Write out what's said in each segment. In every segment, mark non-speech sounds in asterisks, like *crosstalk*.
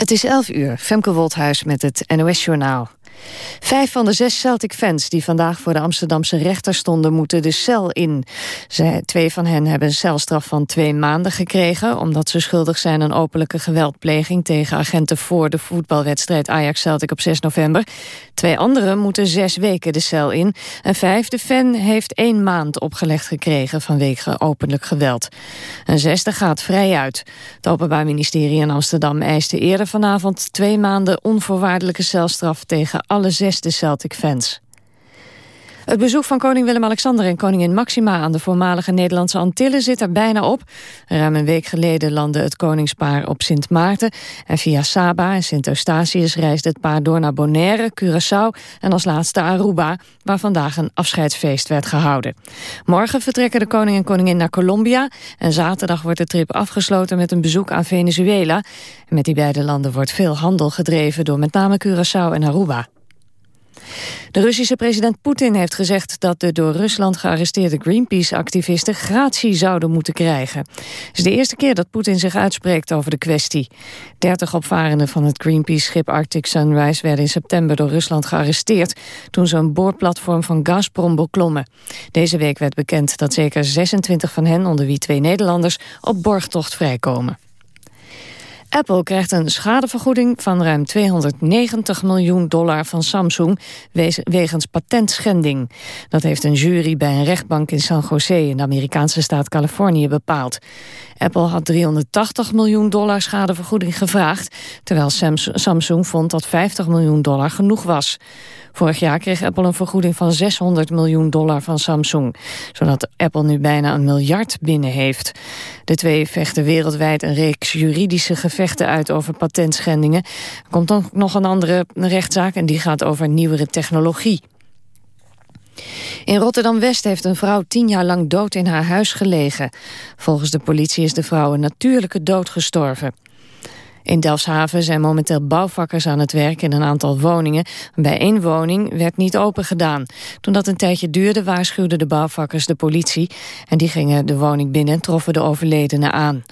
Het is 11 uur, Femke Wolthuis met het NOS-journaal. Vijf van de zes Celtic-fans die vandaag voor de Amsterdamse rechter stonden... moeten de cel in. Zij, twee van hen hebben een celstraf van twee maanden gekregen... omdat ze schuldig zijn aan openlijke geweldpleging... tegen agenten voor de voetbalwedstrijd Ajax-Celtic op 6 november. Twee anderen moeten zes weken de cel in. Een vijfde fan heeft één maand opgelegd gekregen... vanwege openlijk geweld. Een zesde gaat vrij uit. Het Openbaar Ministerie in Amsterdam eiste eerder vanavond... twee maanden onvoorwaardelijke celstraf tegen alle zesde Celtic-fans. Het bezoek van koning Willem-Alexander en koningin Maxima aan de voormalige Nederlandse Antillen zit er bijna op. Ruim een week geleden landde het koningspaar op Sint Maarten en via Saba en Sint Eustatius reisde het paar door naar Bonaire, Curaçao en als laatste Aruba, waar vandaag een afscheidsfeest werd gehouden. Morgen vertrekken de koning en koningin naar Colombia en zaterdag wordt de trip afgesloten met een bezoek aan Venezuela. met die beide landen wordt veel handel gedreven door met name Curaçao en Aruba. De Russische president Poetin heeft gezegd dat de door Rusland gearresteerde Greenpeace-activisten gratie zouden moeten krijgen. Het is de eerste keer dat Poetin zich uitspreekt over de kwestie. Dertig opvarenden van het Greenpeace-schip Arctic Sunrise werden in september door Rusland gearresteerd toen ze een boorplatform van Gazprom beklommen. Deze week werd bekend dat zeker 26 van hen, onder wie twee Nederlanders, op borgtocht vrijkomen. Apple krijgt een schadevergoeding van ruim 290 miljoen dollar van Samsung wegens patentschending. Dat heeft een jury bij een rechtbank in San Jose in de Amerikaanse staat Californië bepaald. Apple had 380 miljoen dollar schadevergoeding gevraagd, terwijl Samsung vond dat 50 miljoen dollar genoeg was. Vorig jaar kreeg Apple een vergoeding van 600 miljoen dollar van Samsung. Zodat Apple nu bijna een miljard binnen heeft. De twee vechten wereldwijd een reeks juridische gevechten uit over patentschendingen. Er komt ook nog een andere rechtszaak en die gaat over nieuwere technologie. In Rotterdam-West heeft een vrouw tien jaar lang dood in haar huis gelegen. Volgens de politie is de vrouw een natuurlijke dood gestorven. In Delfshaven zijn momenteel bouwvakkers aan het werk in een aantal woningen. Bij één woning werd niet open gedaan. Toen dat een tijdje duurde waarschuwden de bouwvakkers de politie. En die gingen de woning binnen en troffen de overledene aan.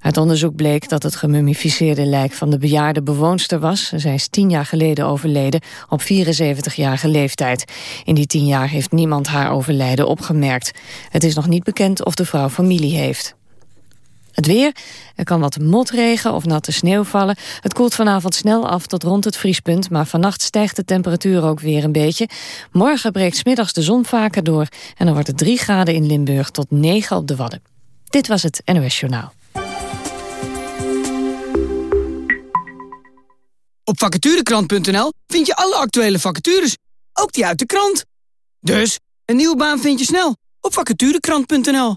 Uit onderzoek bleek dat het gemummificeerde lijk van de bejaarde bewoonster was. Zij is tien jaar geleden overleden op 74-jarige leeftijd. In die tien jaar heeft niemand haar overlijden opgemerkt. Het is nog niet bekend of de vrouw familie heeft. Het weer, er kan wat motregen of natte sneeuw vallen. Het koelt vanavond snel af tot rond het vriespunt... maar vannacht stijgt de temperatuur ook weer een beetje. Morgen breekt smiddags de zon vaker door... en dan wordt het 3 graden in Limburg tot 9 op de Wadden. Dit was het NOS Journaal. Op vacaturekrant.nl vind je alle actuele vacatures, ook die uit de krant. Dus, een nieuwe baan vind je snel op vacaturekrant.nl.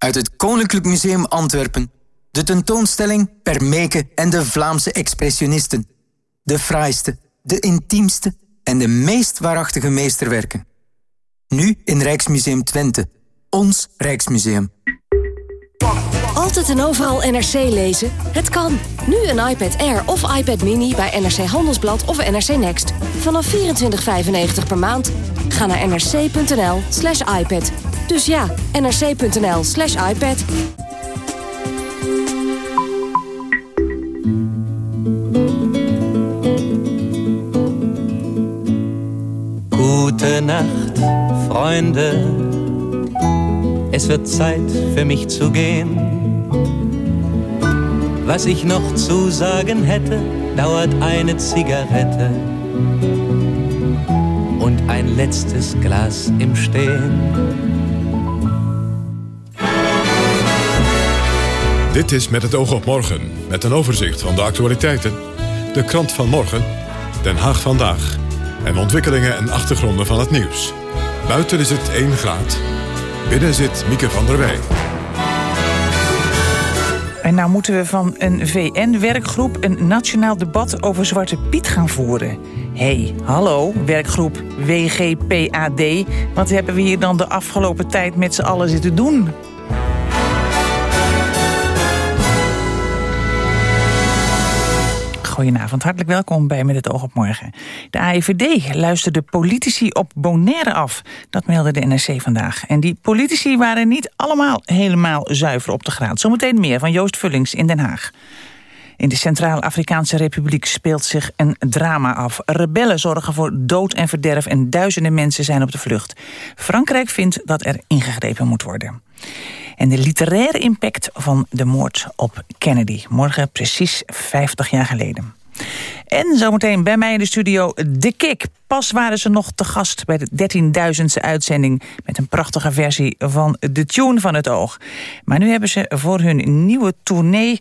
Uit het Koninklijk Museum Antwerpen. De tentoonstelling Permeke en de Vlaamse expressionisten. De fraaiste, de intiemste en de meest waarachtige meesterwerken. Nu in Rijksmuseum Twente. Ons Rijksmuseum. Altijd en overal NRC lezen? Het kan. Nu een iPad Air of iPad Mini bij NRC Handelsblad of NRC Next. Vanaf 24,95 per maand. Ga naar nrc.nl slash iPad. Dus ja, nrc.nl slash iPad. Gute Nacht, Freunde. Es wird Zeit für mich zu gehen. Was ich noch zu sagen hätte, dauert eine Zigarette und ein letztes Glas im Stehen. Dit is Met het oog op morgen, met een overzicht van de actualiteiten. De krant van morgen, Den Haag vandaag. En ontwikkelingen en achtergronden van het nieuws. Buiten is het 1 graad. Binnen zit Mieke van der Wij. En nou moeten we van een VN-werkgroep een nationaal debat over Zwarte Piet gaan voeren. hey, hallo, werkgroep WGPAD. Wat hebben we hier dan de afgelopen tijd met z'n allen zitten doen? Goedenavond, hartelijk welkom bij Met het oog op morgen. De AIVD luisterde politici op Bonaire af. Dat meldde de NRC vandaag. En die politici waren niet allemaal helemaal zuiver op de graad. Zometeen meer van Joost Vullings in Den Haag. In de Centraal-Afrikaanse Republiek speelt zich een drama af. Rebellen zorgen voor dood en verderf en duizenden mensen zijn op de vlucht. Frankrijk vindt dat er ingegrepen moet worden. En de literaire impact van de moord op Kennedy. Morgen precies 50 jaar geleden. En zometeen bij mij in de studio De Kik. Pas waren ze nog te gast bij de 13.000ste uitzending... met een prachtige versie van de tune van het oog. Maar nu hebben ze voor hun nieuwe tournee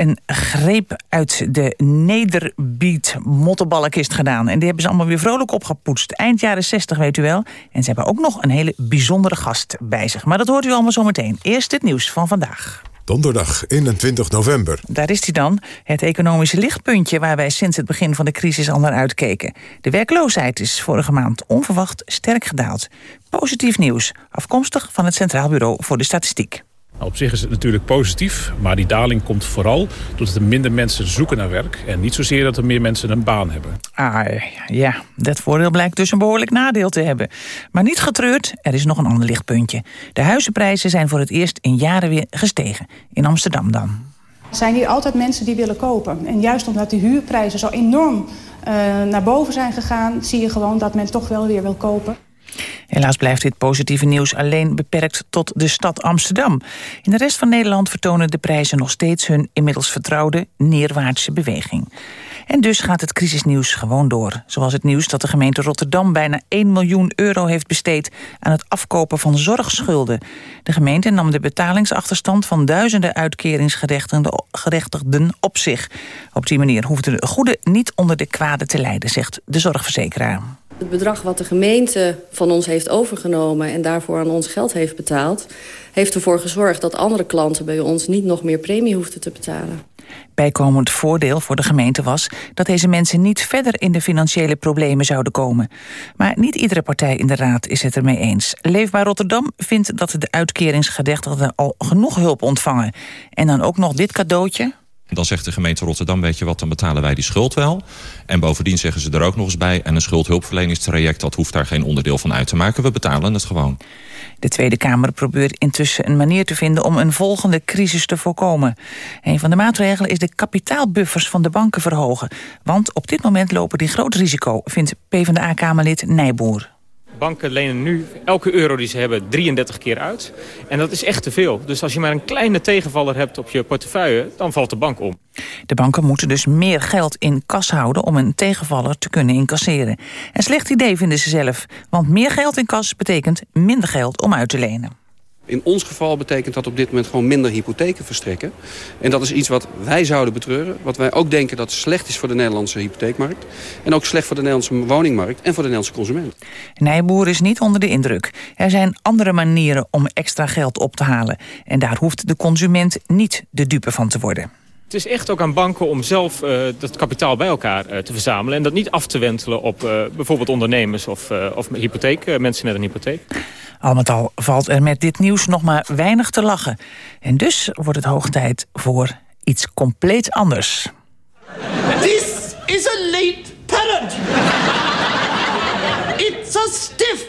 een greep uit de nederbeat mottenballenkist gedaan. En die hebben ze allemaal weer vrolijk opgepoetst. Eind jaren 60, weet u wel. En ze hebben ook nog een hele bijzondere gast bij zich. Maar dat hoort u allemaal zometeen. Eerst het nieuws van vandaag. Donderdag 21 november. Daar is hij dan, het economische lichtpuntje... waar wij sinds het begin van de crisis al naar uitkeken. De werkloosheid is vorige maand onverwacht sterk gedaald. Positief nieuws, afkomstig van het Centraal Bureau voor de Statistiek. Nou, op zich is het natuurlijk positief, maar die daling komt vooral doordat er minder mensen zoeken naar werk en niet zozeer dat er meer mensen een baan hebben. Ah, ja, dat voordeel blijkt dus een behoorlijk nadeel te hebben. Maar niet getreurd, er is nog een ander lichtpuntje. De huizenprijzen zijn voor het eerst in jaren weer gestegen. In Amsterdam dan. Er zijn hier altijd mensen die willen kopen. En juist omdat de huurprijzen zo enorm uh, naar boven zijn gegaan... zie je gewoon dat men toch wel weer wil kopen. Helaas blijft dit positieve nieuws alleen beperkt tot de stad Amsterdam. In de rest van Nederland vertonen de prijzen nog steeds hun inmiddels vertrouwde neerwaartse beweging. En dus gaat het crisisnieuws gewoon door. Zoals het nieuws dat de gemeente Rotterdam bijna 1 miljoen euro heeft besteed aan het afkopen van zorgschulden. De gemeente nam de betalingsachterstand van duizenden uitkeringsgerechtigden op zich. Op die manier hoefde de goede niet onder de kwade te lijden, zegt de zorgverzekeraar. Het bedrag wat de gemeente van ons heeft overgenomen... en daarvoor aan ons geld heeft betaald... heeft ervoor gezorgd dat andere klanten bij ons... niet nog meer premie hoefden te betalen. Bijkomend voordeel voor de gemeente was dat deze mensen niet verder in de financiële problemen zouden komen. Maar niet iedere partij in de raad is het ermee eens. Leefbaar Rotterdam vindt dat de uitkeringsgedechtigden al genoeg hulp ontvangen. En dan ook nog dit cadeautje, dan zegt de gemeente Rotterdam, weet je wat, dan betalen wij die schuld wel. En bovendien zeggen ze er ook nog eens bij... en een schuldhulpverleningstraject, dat hoeft daar geen onderdeel van uit te maken. We betalen het gewoon. De Tweede Kamer probeert intussen een manier te vinden... om een volgende crisis te voorkomen. Een van de maatregelen is de kapitaalbuffers van de banken verhogen. Want op dit moment lopen die groot risico, vindt PvdA-Kamerlid Nijboer. Banken lenen nu elke euro die ze hebben 33 keer uit. En dat is echt te veel. Dus als je maar een kleine tegenvaller hebt op je portefeuille... dan valt de bank om. De banken moeten dus meer geld in kas houden... om een tegenvaller te kunnen incasseren. Een slecht idee vinden ze zelf. Want meer geld in kas betekent minder geld om uit te lenen. In ons geval betekent dat op dit moment gewoon minder hypotheken verstrekken. En dat is iets wat wij zouden betreuren. Wat wij ook denken dat slecht is voor de Nederlandse hypotheekmarkt. En ook slecht voor de Nederlandse woningmarkt en voor de Nederlandse consument. Nijboer is niet onder de indruk. Er zijn andere manieren om extra geld op te halen. En daar hoeft de consument niet de dupe van te worden. Het is echt ook aan banken om zelf uh, dat kapitaal bij elkaar uh, te verzamelen... en dat niet af te wentelen op uh, bijvoorbeeld ondernemers of, of hypotheek, mensen met een hypotheek. Al met al valt er met dit nieuws nog maar weinig te lachen. En dus wordt het hoog tijd voor iets compleet anders. This is a late parrot. It's a stiff,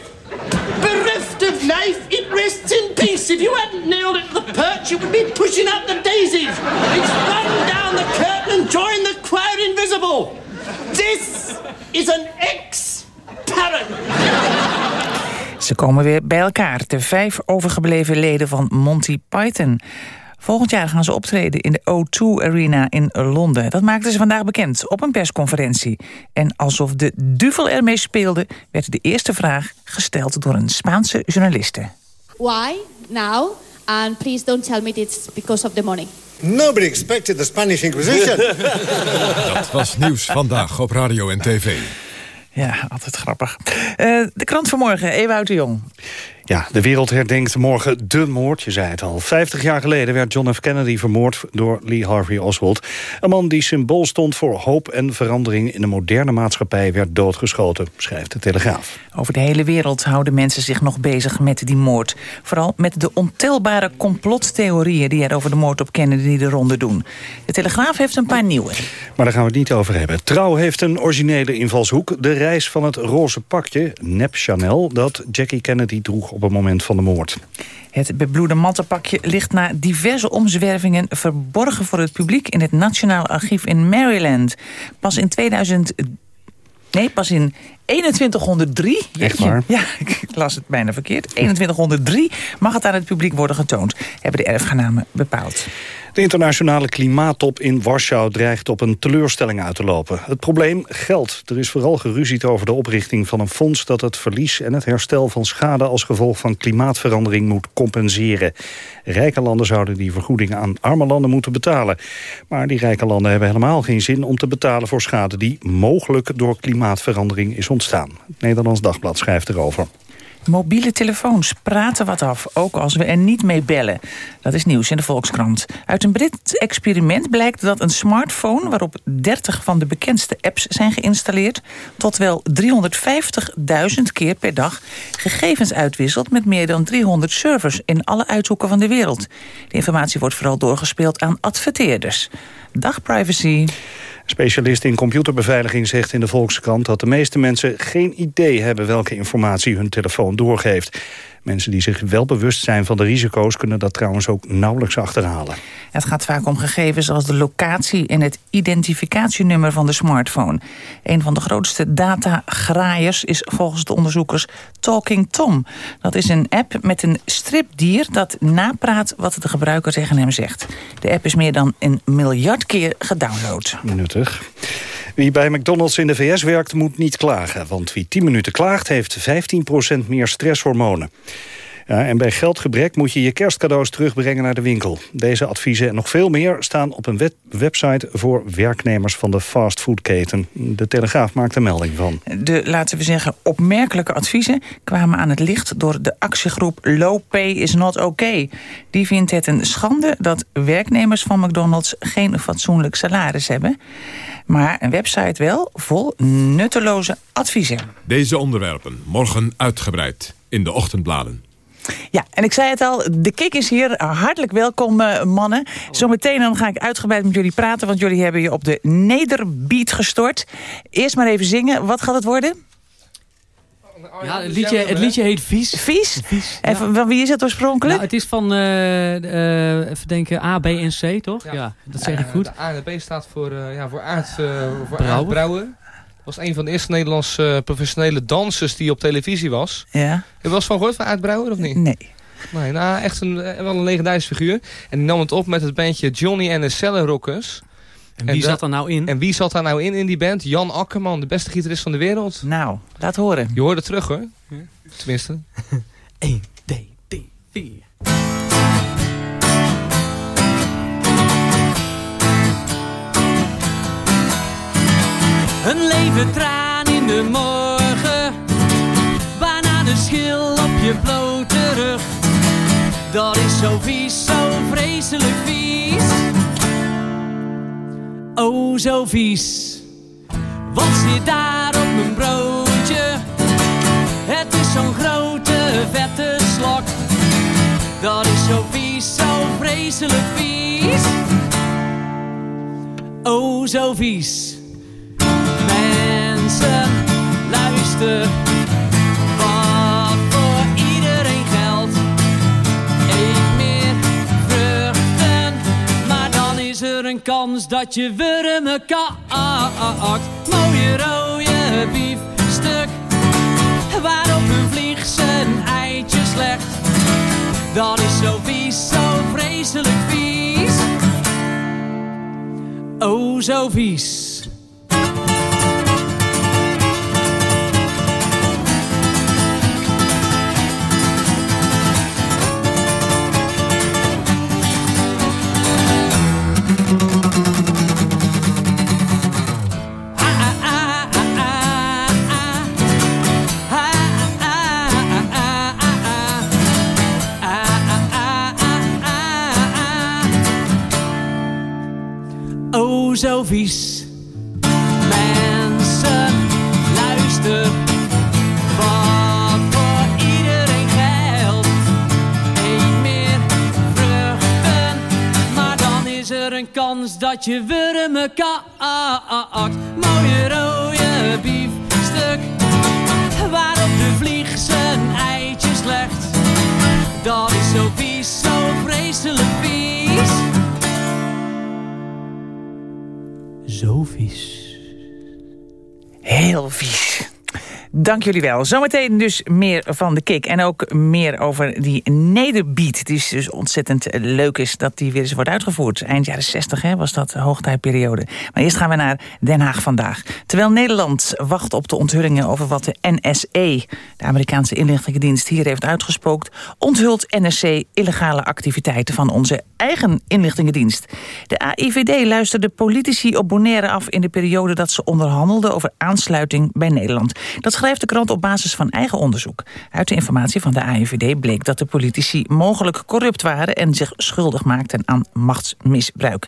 bereft of life. It rests If you hadn't nailed it to the perch, you would be pushing up the daisies. It's run down the curtain and joined the crowd invisible. This is an ex-parrot. Ze komen weer bij elkaar, de vijf overgebleven leden van Monty Python. Volgend jaar gaan ze optreden in de O2 Arena in Londen. Dat maakten ze vandaag bekend op een persconferentie. En alsof de duvel ermee speelde... werd de eerste vraag gesteld door een Spaanse journaliste. Why now? And please don't tell me it's because of the money. Nobody expected the Spanish Inquisition. *laughs* Dat was nieuws vandaag op radio en tv. Ja, altijd grappig. Uh, de krant vanmorgen, Ewout de Jong. Ja, de wereld herdenkt morgen de moord, je zei het al. 50 jaar geleden werd John F. Kennedy vermoord door Lee Harvey Oswald. Een man die symbool stond voor hoop en verandering in de moderne maatschappij werd doodgeschoten, schrijft de Telegraaf. Over de hele wereld houden mensen zich nog bezig met die moord. Vooral met de ontelbare complottheorieën die er over de moord op Kennedy de ronde doen. De Telegraaf heeft een paar nieuwe. Maar daar gaan we het niet over hebben. Trouw heeft een originele invalshoek. De reis van het roze pakje, nep Chanel, dat Jackie Kennedy droeg op het moment van de moord. Het bebloede mantelpakje ligt na diverse omzwervingen verborgen voor het publiek in het Nationaal Archief in Maryland. Pas in 2000. Nee, pas in 2103. Echt waar? Ja, *laughs* ik las het bijna verkeerd. 2103 mag het aan het publiek worden getoond, hebben de erfgenamen bepaald. De internationale klimaattop in Warschau dreigt op een teleurstelling uit te lopen. Het probleem geld. Er is vooral geruzied over de oprichting van een fonds... dat het verlies en het herstel van schade als gevolg van klimaatverandering moet compenseren. Rijke landen zouden die vergoedingen aan arme landen moeten betalen. Maar die rijke landen hebben helemaal geen zin om te betalen voor schade... die mogelijk door klimaatverandering is ontstaan. Het Nederlands Dagblad schrijft erover. Mobiele telefoons praten wat af, ook als we er niet mee bellen. Dat is nieuws in de Volkskrant. Uit een Brits experiment blijkt dat een smartphone... waarop 30 van de bekendste apps zijn geïnstalleerd... tot wel 350.000 keer per dag gegevens uitwisselt... met meer dan 300 servers in alle uithoeken van de wereld. De informatie wordt vooral doorgespeeld aan adverteerders. Dag privacy. Specialist in computerbeveiliging zegt in de Volkskrant... dat de meeste mensen geen idee hebben welke informatie hun telefoon doorgeeft. Mensen die zich wel bewust zijn van de risico's... kunnen dat trouwens ook nauwelijks achterhalen. Het gaat vaak om gegevens als de locatie en het identificatienummer van de smartphone. Een van de grootste datagraaiers is volgens de onderzoekers Talking Tom. Dat is een app met een stripdier dat napraat wat de gebruiker tegen hem zegt. De app is meer dan een miljard keer gedownload. Nuttig. Wie bij McDonald's in de VS werkt moet niet klagen. Want wie 10 minuten klaagt heeft 15% meer stresshormonen. Ja, en bij geldgebrek moet je je kerstcadeaus terugbrengen naar de winkel. Deze adviezen en nog veel meer staan op een web website... voor werknemers van de fastfoodketen. De Telegraaf maakt er melding van. De, laten we zeggen, opmerkelijke adviezen kwamen aan het licht... door de actiegroep Low Pay is not okay. Die vindt het een schande dat werknemers van McDonald's... geen fatsoenlijk salaris hebben. Maar een website wel, vol nutteloze adviezen. Deze onderwerpen morgen uitgebreid in de ochtendbladen. Ja, en ik zei het al, de kick is hier. Hartelijk welkom, uh, mannen. Zometeen dan ga ik uitgebreid met jullie praten... want jullie hebben je op de nederbeat gestort. Eerst maar even zingen. Wat gaat het worden? Ja, het liedje, het liedje heet Vies. Vies? Vies en van, van wie is het oorspronkelijk? Nou, het is van, uh, uh, even denken, A, B en C, toch? Ja, ja dat zeg ik goed. De A en de B staat voor, uh, ja, voor Aard, voor Brouwer. Brouwer was een van de eerste Nederlandse uh, professionele dansers die op televisie was. Ja. Heb je wel eens van gehoord van Aard Brouwer of niet? Nee. Nee, nou echt een, wel een legendarische figuur. En die nam het op met het bandje Johnny en de Cellen Rockers. En wie en zat er nou in? En wie zat daar nou in in die band? Jan Akkerman, de beste gitarist van de wereld. Nou, laat horen. Je hoort het terug hoor. Ja. Tenminste. 1, 2, 3, 4. Een leven traan in de morgen. Bananenschil op je blote rug. Dat is zo vies, zo vreselijk vies. Oh, zo vies. Wat zit daar op mijn broodje? Het is zo'n grote vette slok. Dat is zo vies, zo vreselijk vies. Oh, zo vies. Luister. Wat voor iedereen geldt. Eet meer vruchten. Maar dan is er een kans dat je wurmen kakt. Mooie rode biefstuk. Waarop een vlieg zijn eitjes legt. Dat is zo vies, zo vreselijk vies. Oh, zo vies. Oh zo vies. Mensen, luister. Wat voor iedereen geldt. Eet meer vruchten. Maar dan is er een kans dat je wurmen kakt. Mooie rode biefstuk. Waarop de vlieg zijn eitjes legt. Dat is zo vies, zo vreselijk vies. Zo vies. Heel vies. Dank jullie wel. Zometeen dus meer van de kick. En ook meer over die nederbeat. Is dus ontzettend leuk is dat die weer eens wordt uitgevoerd. Eind jaren 60 hè, was dat de hoogtijperiode. Maar eerst gaan we naar Den Haag vandaag. Terwijl Nederland wacht op de onthullingen over wat de NSE... de Amerikaanse inlichtingendienst hier heeft uitgespookt... onthult NRC illegale activiteiten van onze eigen inlichtingendienst. De AIVD luisterde politici op Bonaire af... in de periode dat ze onderhandelden over aansluiting bij Nederland. Dat schrijft de krant op basis van eigen onderzoek. Uit de informatie van de AIVD bleek dat de politici mogelijk corrupt waren... en zich schuldig maakten aan machtsmisbruik.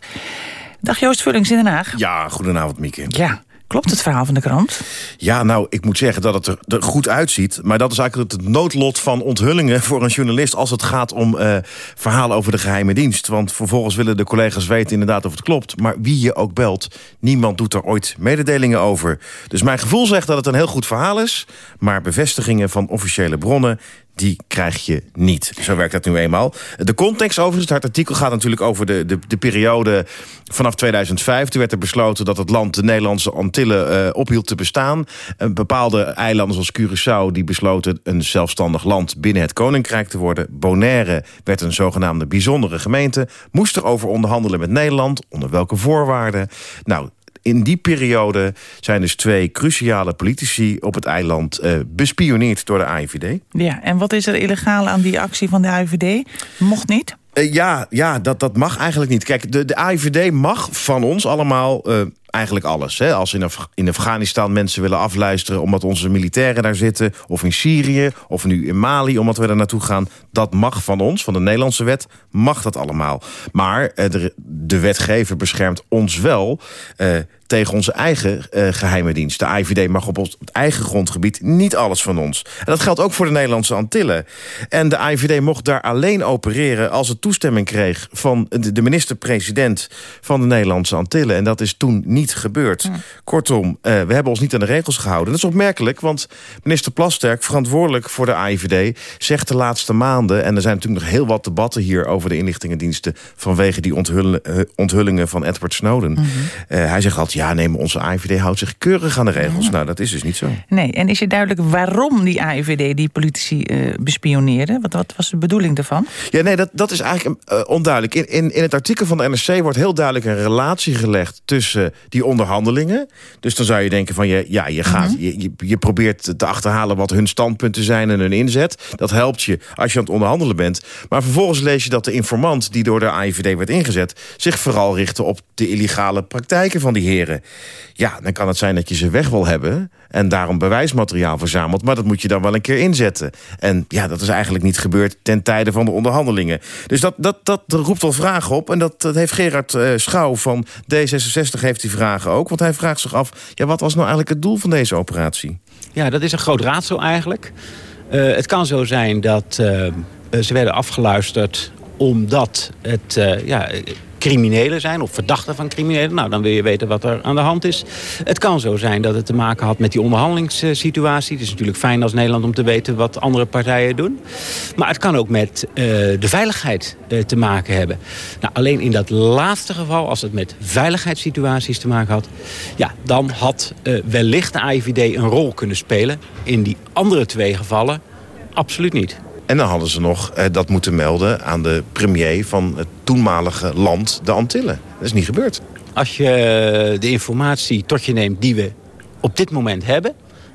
Dag Joost Vullings in Den Haag. Ja, goedenavond Mieke. Ja, klopt het verhaal van de krant? Ja, nou, ik moet zeggen dat het er, goed uitziet. Maar dat is eigenlijk het noodlot van onthullingen voor een journalist... als het gaat om uh, verhalen over de geheime dienst. Want vervolgens willen de collega's weten inderdaad of het klopt. Maar wie je ook belt, niemand doet er ooit mededelingen over. Dus mijn gevoel zegt dat het een heel goed verhaal is... maar bevestigingen van officiële bronnen die krijg je niet. Zo werkt dat nu eenmaal. De context overigens, het artikel gaat natuurlijk over de, de, de periode vanaf 2005. Toen werd er besloten dat het land de Nederlandse Antillen uh, ophield te bestaan. Een bepaalde eilanden zoals Curaçao die besloten een zelfstandig land binnen het Koninkrijk te worden. Bonaire werd een zogenaamde bijzondere gemeente. Moest erover onderhandelen met Nederland. Onder welke voorwaarden? Nou, in die periode zijn dus twee cruciale politici op het eiland uh, bespioneerd door de AIVD. Ja, en wat is er illegaal aan die actie van de AIVD? Mocht niet? Uh, ja, ja dat, dat mag eigenlijk niet. Kijk, de, de AIVD mag van ons allemaal... Uh, eigenlijk alles. Hè? Als in, in Afghanistan mensen willen afluisteren... omdat onze militairen daar zitten, of in Syrië... of nu in Mali, omdat we daar naartoe gaan... dat mag van ons, van de Nederlandse wet, mag dat allemaal. Maar uh, de, de wetgever beschermt ons wel... Uh, tegen onze eigen uh, geheime dienst. De IVD mag op ons eigen grondgebied niet alles van ons. En dat geldt ook voor de Nederlandse Antillen. En de IVD mocht daar alleen opereren als het toestemming kreeg... van de minister-president van de Nederlandse Antillen. En dat is toen niet gebeurd. Ja. Kortom, uh, we hebben ons niet aan de regels gehouden. Dat is opmerkelijk, want minister Plasterk, verantwoordelijk voor de IVD... zegt de laatste maanden, en er zijn natuurlijk nog heel wat debatten hier... over de inlichtingendiensten vanwege die onthullen, uh, onthullingen van Edward Snowden. Mm -hmm. hij zegt altijd, ja, nee, maar onze AIVD houdt zich keurig aan de regels. Ja. Nou, dat is dus niet zo. Nee, en is je duidelijk waarom die AIVD die politici uh, bespioneerde? Wat, wat, was de bedoeling daarvan? Ja, nee, dat, dat is eigenlijk uh, onduidelijk. In, in, in het artikel van de NRC wordt heel duidelijk een relatie gelegd... tussen die onderhandelingen. Dus dan zou je denken van, je, ja, je, gaat, mm -hmm. je, je probeert te achterhalen... wat hun standpunten zijn en hun inzet. Dat helpt je als je aan het onderhandelen bent. Maar vervolgens lees je dat de informant die door de AIVD werd ingezet... zich vooral richtte op de illegale praktijken van die Ja, dan kan het zijn dat je ze weg wil hebben... en daarom bewijsmateriaal verzamelt. Maar dat moet je dan wel een keer inzetten. En ja, dat is eigenlijk niet gebeurd ten tijde van de onderhandelingen. Dus dat, dat, dat roept wel vragen op. En dat, dat heeft Gerard uh, Schouw van D66 heeft die vragen ook. Want hij vraagt zich af, ja, wat was nou eigenlijk het doel van deze operatie? Ja, dat is een groot raadsel eigenlijk. Uh, het kan zo zijn dat uh, ze werden afgeluisterd omdat het... Ja, criminelen zijn of verdachten van criminelen. Nou, dan wil je weten wat er aan de hand is. Het kan zo zijn dat het te maken had met die onderhandelingssituatie. Het is natuurlijk fijn als Nederland om te weten wat andere partijen doen. Maar het kan ook met uh, de veiligheid uh, te maken hebben. Nou, alleen in dat laatste geval, als het met veiligheidssituaties te maken had... ja, dan had uh, wellicht de AIVD een rol kunnen spelen. In die andere twee gevallen absoluut niet. En dan hadden ze nog eh, dat moeten melden aan de premier van het toenmalige land, de Antillen. Dat is niet gebeurd. Als je de informatie tot je neemt die we op dit moment hebben,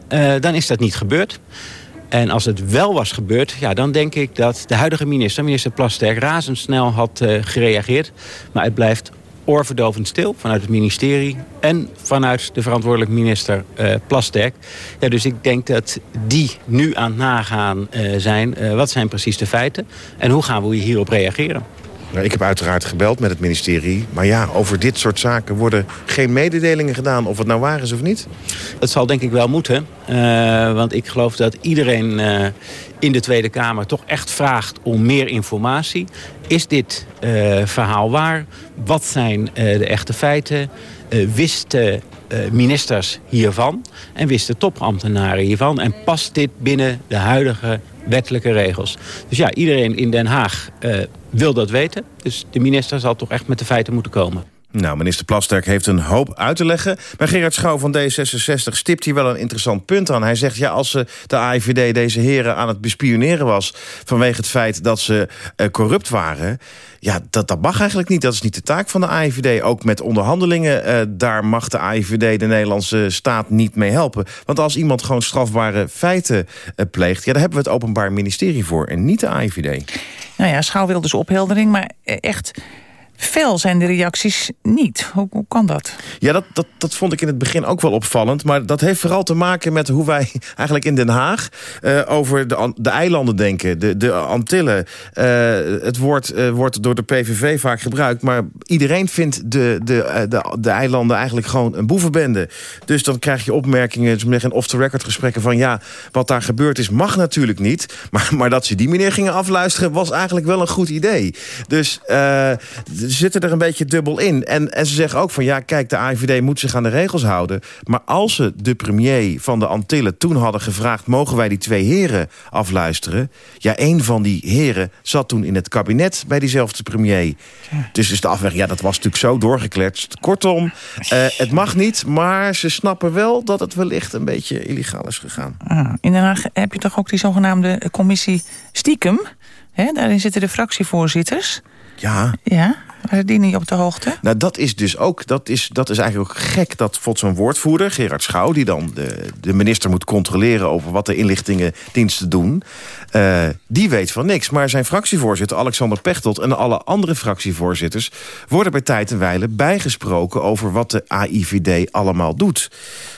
uh, dan is dat niet gebeurd. En als het wel was gebeurd, ja, dan denk ik dat de huidige minister, minister Plasterk, razendsnel had gereageerd. Maar het blijft oorverdovend stil vanuit het ministerie en vanuit de verantwoordelijk minister uh, Plasterk. Ja, dus ik denk dat die nu aan het nagaan uh, zijn. Uh, wat zijn precies de feiten en hoe gaan we hierop reageren? Nou, ik heb uiteraard gebeld met het ministerie. Maar ja, over dit soort zaken worden geen mededelingen gedaan... of het nou waar is of niet. Het zal denk ik wel moeten. Uh, want ik geloof dat iedereen uh, in de Tweede Kamer toch echt vraagt om meer informatie. Is dit uh, verhaal waar? Wat zijn de echte feiten? wisten ministers hiervan? En wisten topambtenaren hiervan? En past dit binnen de huidige wettelijke regels? Dus ja, iedereen in Den Haag wil dat weten. Dus de minister zal toch echt met de feiten moeten komen. Nou, minister Plasterk heeft een hoop uit te leggen. Maar Gerard Schouw van D66 stipt hier wel een interessant punt aan. Hij zegt, ja, als de AIVD deze heren aan het bespioneren was... vanwege het feit dat ze uh, corrupt waren... ja, dat, dat mag eigenlijk niet. Dat is niet de taak van de AIVD. Ook met onderhandelingen, uh, daar mag de AIVD de Nederlandse staat niet mee helpen. Want als iemand gewoon strafbare feiten uh, pleegt... ja, daar hebben we het Openbaar Ministerie voor en niet de AIVD. Nou ja, Schouw wil dus opheldering, maar echt fel zijn de reacties niet. Hoe, hoe kan dat? Ja, dat, dat, dat vond ik in het begin ook wel opvallend. Maar dat heeft vooral te maken met hoe wij *laughs* eigenlijk in Den Haag... Uh, over de, de eilanden denken, de, de Antillen. Uh, het woord uh, wordt door de PVV vaak gebruikt... maar iedereen vindt de, de, de, de eilanden eigenlijk gewoon een boevenbende. Dus dan krijg je opmerkingen, zeggen off-the-record gesprekken... van ja, wat daar gebeurd is mag natuurlijk niet. Maar, maar dat ze die meneer gingen afluisteren... was eigenlijk wel een goed idee. Dus ze zitten er een beetje dubbel in. En, en ze zeggen ook van, ja, kijk, de AIVD moet zich aan de regels houden. Maar als ze de premier van de Antillen toen hadden gevraagd... mogen wij die twee heren afluisteren? Ja, een van die heren zat toen in het kabinet bij diezelfde premier. Ja. Dus is de afweging, ja, dat was natuurlijk zo doorgekletst. Kortom, uh, het mag niet, maar ze snappen wel... dat het wellicht een beetje illegaal is gegaan. Ah, in Den Haag heb je toch ook die zogenaamde commissie stiekem... He, daarin zitten de fractievoorzitters. Ja. Ja, die niet op de hoogte? Nou, dat is dus ook, dat is, dat is eigenlijk ook gek dat voor zo'n woordvoerder, Gerard Schouw... die dan de, de minister moet controleren over wat de inlichtingendiensten doen... Uh, die weet van niks. Maar zijn fractievoorzitter Alexander Pechtold en alle andere fractievoorzitters... worden bij tijd en wijle bijgesproken over wat de AIVD allemaal doet.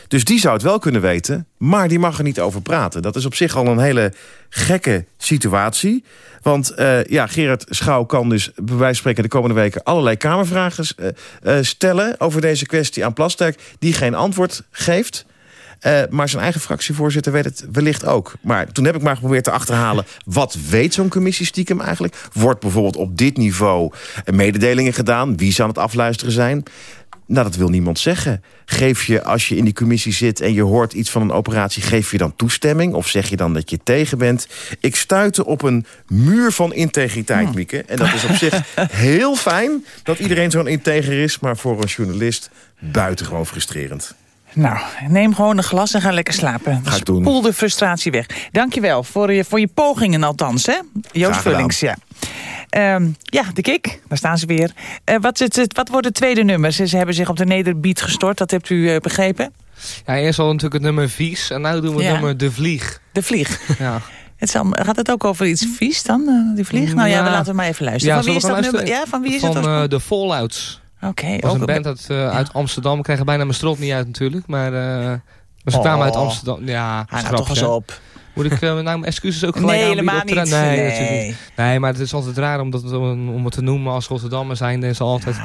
Dus die zou het wel kunnen weten, maar die mag er niet over praten. Dat is op zich al een hele gekke situatie. Want uh, ja, Gerard Schouw kan dus bij wijze van spreken de komende weken... allerlei Kamervragen uh, uh, stellen over deze kwestie aan Plasterk... die geen antwoord geeft. Uh, maar zijn eigen fractievoorzitter weet het wellicht ook. Maar toen heb ik maar geprobeerd te achterhalen... wat weet zo'n commissie stiekem eigenlijk? Wordt bijvoorbeeld op dit niveau mededelingen gedaan? Wie aan het afluisteren zijn? Nou, dat wil niemand zeggen. Geef je, als je in die commissie zit en je hoort iets van een operatie... geef je dan toestemming of zeg je dan dat je tegen bent? Ik stuitte op een muur van integriteit, oh. Mieke. En dat is op zich *laughs* heel fijn dat iedereen zo'n integer is... maar voor een journalist buitengewoon frustrerend. Nou, neem gewoon een glas en ga lekker slapen. Ga ik doen. Spoel de frustratie weg. Dankjewel voor je, voor je pogingen althans, hè? Joost Vullings, ja. Um, ja, de Kik, daar staan ze weer. Uh, wat, is het, wat wordt het tweede nummer? Ze, ze hebben zich op de nederbeat gestort, dat hebt u uh, begrepen? Ja, eerst al natuurlijk het nummer Vies en nu doen we Ja. het nummer De Vlieg. De Vlieg. *laughs* Ja. Het zal, gaat het ook over iets vies dan, uh, die vlieg? Nou ja, Ja. we laten we maar even luisteren. Ja, van wie is dat we nummer? Ja, van wie is het? Van eh, de Fallouts. Oké, Dat was ook een band uit, eh, uit Amsterdam. Ik kreeg er bijna mijn strot niet uit natuurlijk. Maar, eh, maar ze Oh. kwamen uit Amsterdam. Ja, nou, grapje, toch eens op. Moet ik nou mijn excuses ook gelijk Nee, helemaal niet. Nee, Nee. niet. Nee, maar het is altijd raar om, dat, om, om het te noemen als Rotterdammer zijn. Is altijd,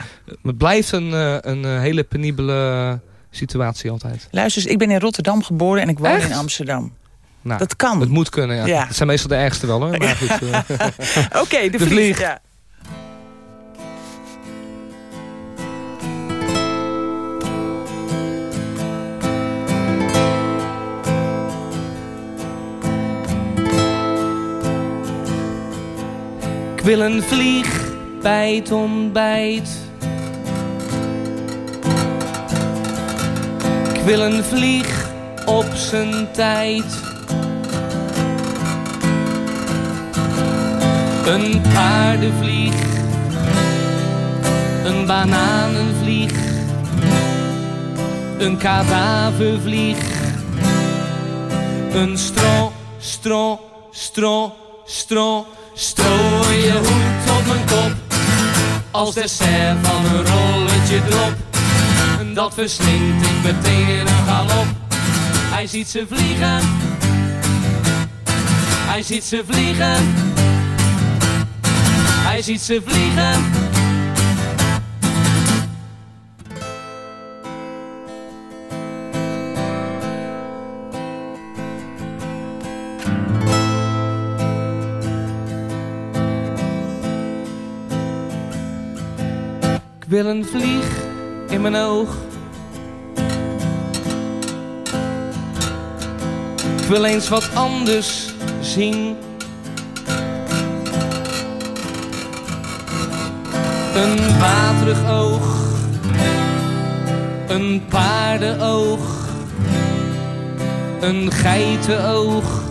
Het blijft een, eh, een eh, hele penibele situatie altijd. Luister eens, ik ben in Rotterdam geboren en ik woon Echt? in Amsterdam. Nou, Dat kan. Het moet kunnen, ja. Zijn meestal de ergste wel, hoor. Maar goed. *laughs* Oké, de, De vlieg. vlieg. Ja. Wil een vlieg bij het ontbijt. Ik wil een vlieg op zijn tijd. Een paardenvlieg. Een bananenvlieg. Een kadavervlieg. Een stro, stro, stro, stro, strooi je hoed op mijn kop. Als dessert van een rolletje drop. Dat verslindt ik meteen een galop. Hij ziet ze vliegen. Hij ziet ze vliegen. Hij ziet ze vliegen. Wil een vlieg in mijn oog. Ik wil eens wat anders zien. Een waterig oog, een paardenoog, een geitenoog,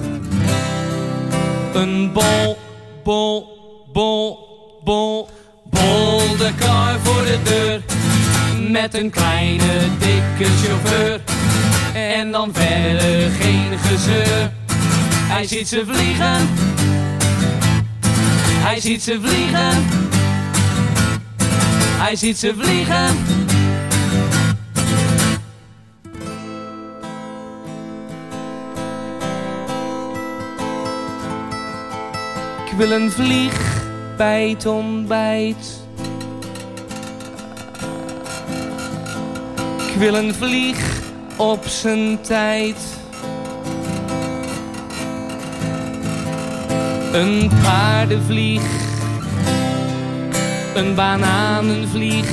een bol, bol, bol, bol, bol de kar voor de deur. Met een kleine dikke chauffeur en dan verder geen gezeur. Hij ziet ze vliegen, hij ziet ze vliegen. Hij ziet ze vliegen. Ik wil een vlieg bij het ontbijt. Ik wil een vlieg op zijn tijd. Een paardenvlieg een bananenvlieg,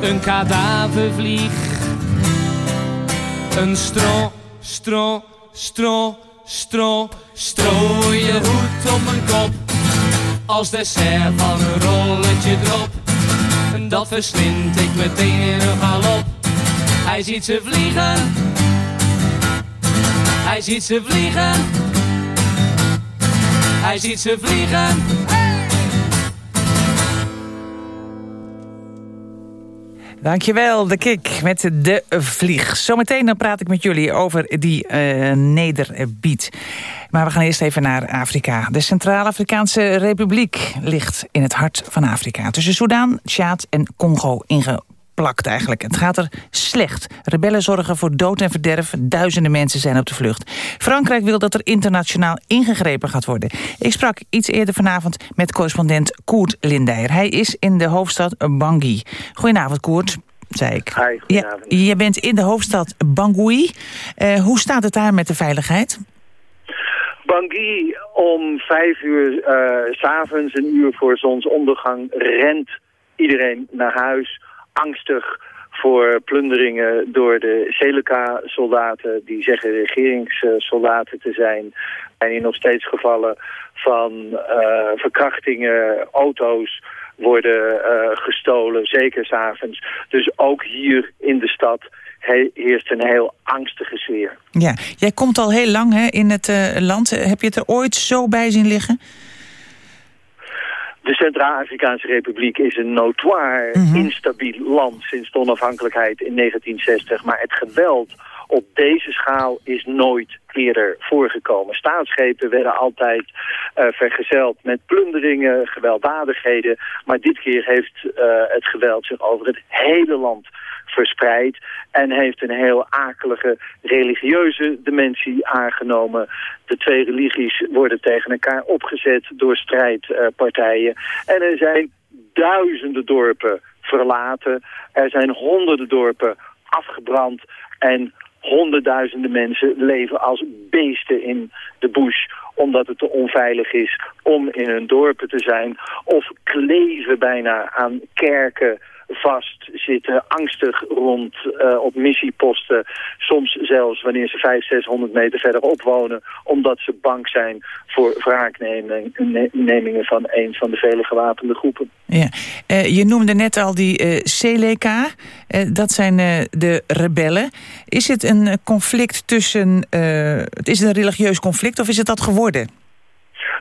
een kadavervlieg, een stro, stro, stro, stro, je hoed op mijn kop. Als dessert van een rolletje drop, dat verslind ik meteen in een galop. Hij ziet ze vliegen, hij ziet ze vliegen, hij ziet ze vliegen. Dankjewel, de kick met de vlieg. Zometeen dan praat ik met jullie over die uh, nederbied. Maar we gaan eerst even naar Afrika. De Centraal-Afrikaanse Republiek ligt in het hart van Afrika. Tussen Soudaan, Tjaad en Congo ingeplakt eigenlijk. Het gaat er slecht. Rebellen zorgen voor dood en verderf. Duizenden mensen zijn op de vlucht. Frankrijk wil dat er internationaal ingegrepen gaat worden. Ik sprak iets eerder vanavond met correspondent Koert Lindeyer. Hij is in de hoofdstad Bangui. Goedenavond Koert zei ik. Hi, goedenavond. Ja, je bent in de hoofdstad Bangui. Uh, hoe staat het daar met de veiligheid? Bangui om vijf uur uh, s'avonds, een uur voor zonsondergang, rent iedereen naar huis, angstig voor plunderingen door de Seleka-soldaten... die zeggen regeringssoldaten te zijn. Zijn hier nog steeds gevallen van uh, verkrachtingen, auto's worden uh, gestolen, zeker s'avonds. Dus ook hier in de stad heerst een heel angstige sfeer. Ja, jij komt al heel lang hè, in het uh, land. Heb je het er ooit zo bij zien liggen? De Centraal-Afrikaanse Republiek is een notoire mm -hmm. instabiel land sinds de onafhankelijkheid in 1960. Maar het geweld op deze schaal is nooit eerder voorgekomen. Staatsschepen werden altijd uh, vergezeld met plunderingen, gewelddadigheden. Maar dit keer heeft uh, het geweld zich over het hele land verspreid en heeft een heel akelige religieuze dimensie aangenomen. De twee religies worden tegen elkaar opgezet door strijdpartijen. En er zijn duizenden dorpen verlaten. Er zijn honderden dorpen afgebrand en honderdduizenden mensen leven als beesten in de bush omdat het te onveilig is om in hun dorpen te zijn. Of kleven bijna aan kerken vast, zitten angstig rond uh, op missieposten. Soms zelfs wanneer ze 500, 600 meter verderop wonen... omdat ze bang zijn voor wraaknemingen van een van de vele gewapende groepen. Ja. Uh, je noemde net al die uh, Seleka, dat zijn de rebellen. Is het een conflict tussen... is het een religieus conflict of is het dat geworden?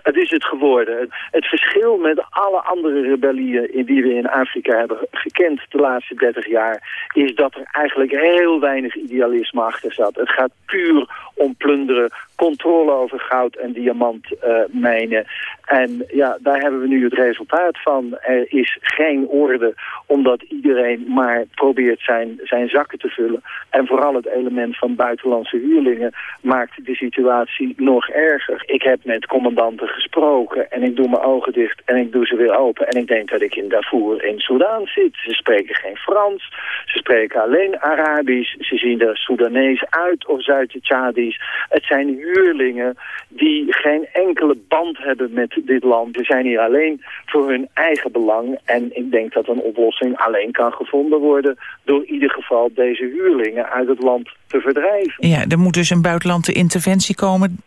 Het is het geworden. Het, verschil met alle andere rebellieën die we in Afrika hebben gekend de laatste 30 jaar... is dat er eigenlijk heel weinig idealisme achter zat. Het gaat puur om plunderen, controle over goud en diamantmijnen. Uh, en ja, daar hebben we nu het resultaat van. Er is geen orde, omdat iedereen maar probeert zijn, zijn zakken te vullen. En vooral het element van buitenlandse huurlingen maakt de situatie nog erger. Ik heb met commandanten gesproken en ik doe mijn ogen dicht en ik doe ze weer open. En ik denk dat ik in Darfur in Soudaan zit. Ze spreken geen Frans, ze spreken alleen Arabisch. Ze zien er Soedanees uit of Zuid-Tjadisch. Het zijn huurlingen die geen enkele band hebben met dit land. Ze zijn hier alleen voor hun eigen belang. En ik denk dat een oplossing alleen kan gevonden worden... door in ieder geval deze huurlingen uit het land te verdrijven. Ja, er moet dus een buitenlandse interventie komen.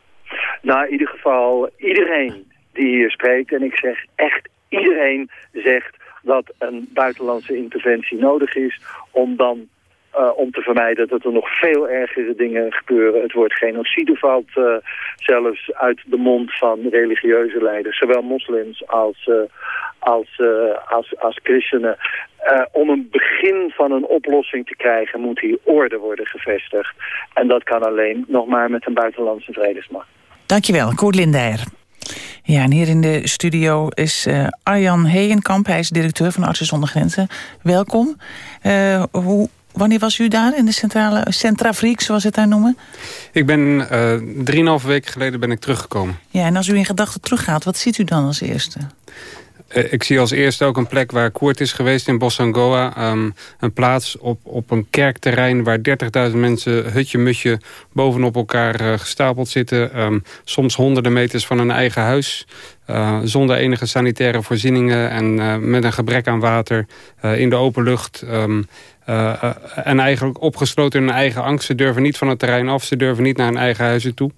Nou, in ieder geval iedereen die hier spreekt... en ik zeg echt iedereen zegt dat een buitenlandse interventie nodig is... om dan uh, om te vermijden dat er nog veel ergere dingen gebeuren. Het woord genocide valt uh, zelfs uit de mond van religieuze leiders, zowel moslims als, uh, als, als, als christenen. om een begin van een oplossing te krijgen moet hier orde worden gevestigd. En dat kan alleen nog maar met een buitenlandse vredesmacht. Dankjewel, Koert Lindeyer. Ja, en hier in de studio is Arjan Heenkamp. Hij is directeur van Artsen zonder Grenzen. Welkom. Hoe, wanneer was u daar in de centrale Centrafriek, zoals ze het daar noemen? Ik ben uh, drieënhalve weken geleden ben ik teruggekomen. Ja, en als u in gedachten teruggaat, wat ziet u dan als eerste? Uh, ik zie als eerste ook een plek waar Koert is geweest in Bossangoa. Um, een plaats op, op een kerkterrein waar 30.000 mensen hutje-mutje bovenop elkaar uh, gestapeld zitten. Um, soms honderden meters van hun eigen huis. Uh, zonder enige sanitaire voorzieningen en met een gebrek aan water in de open lucht. Um, uh, en eigenlijk opgesloten in hun eigen angst. Ze durven niet van het terrein af. Ze durven niet naar hun eigen huizen toe.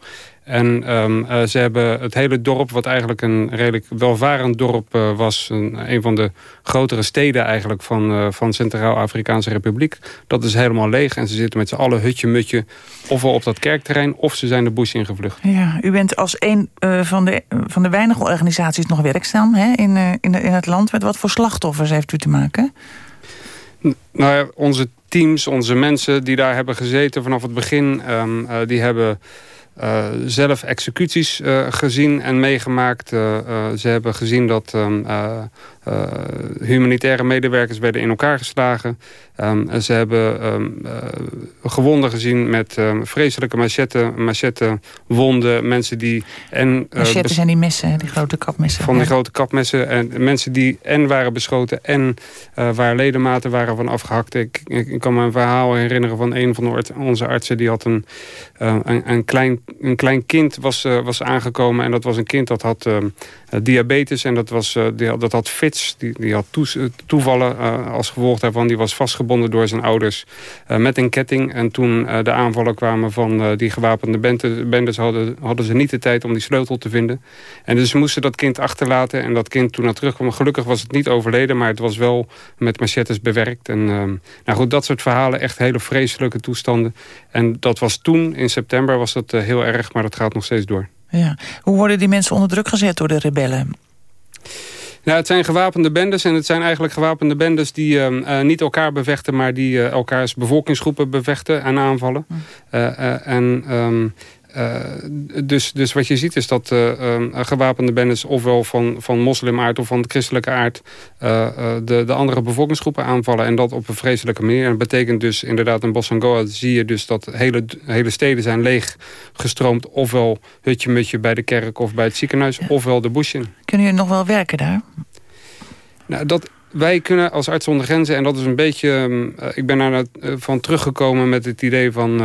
En um, uh, ze hebben het hele dorp, wat eigenlijk een redelijk welvarend dorp was... Een, van de grotere steden eigenlijk van, van Centraal-Afrikaanse Republiek... dat is helemaal leeg en ze zitten met z'n allen hutje-mutje... ofwel op dat kerkterrein of ze zijn de bush ingevlucht. Ja, u bent als een van, de, van de weinige organisaties nog werkzaam hè, in, in, in het land. Met wat voor slachtoffers heeft u te maken? Nou ja, onze teams, onze mensen die daar hebben gezeten vanaf het begin... Um, uh, die hebben uh, zelf executies uh, gezien en meegemaakt. ze hebben gezien dat um, humanitaire medewerkers werden in elkaar geslagen. Um, ze hebben um, uh, gewonden gezien met um, vreselijke machette, machette wonden. Mensen die... En, uh, Machetten zijn die messen, die grote kapmessen. Van die grote kapmessen. En mensen die en waren beschoten en waar ledematen waren van afgehakt. Ik, ik, kan me een verhaal herinneren van een van de, onze artsen. Die had een, een, een, klein, een klein kind was, was aangekomen. En dat was een kind dat had diabetes. En dat, was, die dat had Die, die had toevallen als gevolg daarvan. Die was vastgebonden gebonden door zijn ouders uh, met een ketting. En toen de aanvallen kwamen van die gewapende bendes... Hadden, hadden ze niet de tijd om die sleutel te vinden. En dus ze moesten dat kind achterlaten. En dat kind toen naar terugkwam... gelukkig was het niet overleden, maar het was wel met machettes bewerkt. En nou goed, dat soort verhalen, echt hele vreselijke toestanden. En dat was toen, in september, was dat heel erg, maar dat gaat nog steeds door. Ja. Hoe worden die mensen onder druk gezet door de rebellen? Nou, het zijn gewapende bendes en het zijn eigenlijk gewapende bendes die uh, niet elkaar bevechten, maar die uh, elkaars bevolkingsgroepen bevechten en aanvallen. Uh, en um, uh, dus, dus wat je ziet is dat uh, uh, gewapende bendes ofwel van, van moslimaard of van christelijke aard de, de andere bevolkingsgroepen aanvallen. En dat op een vreselijke manier. En dat betekent dus inderdaad in Bossangoa zie je dus dat hele, hele steden zijn leeg gestroomd. Ofwel hutje-mutje bij de kerk of bij het ziekenhuis, ofwel de bush in. Kunnen jullie nog wel werken daar? Nou, dat, wij kunnen als arts zonder grenzen, en dat is een beetje... Um, ik ben daar van teruggekomen met het idee van...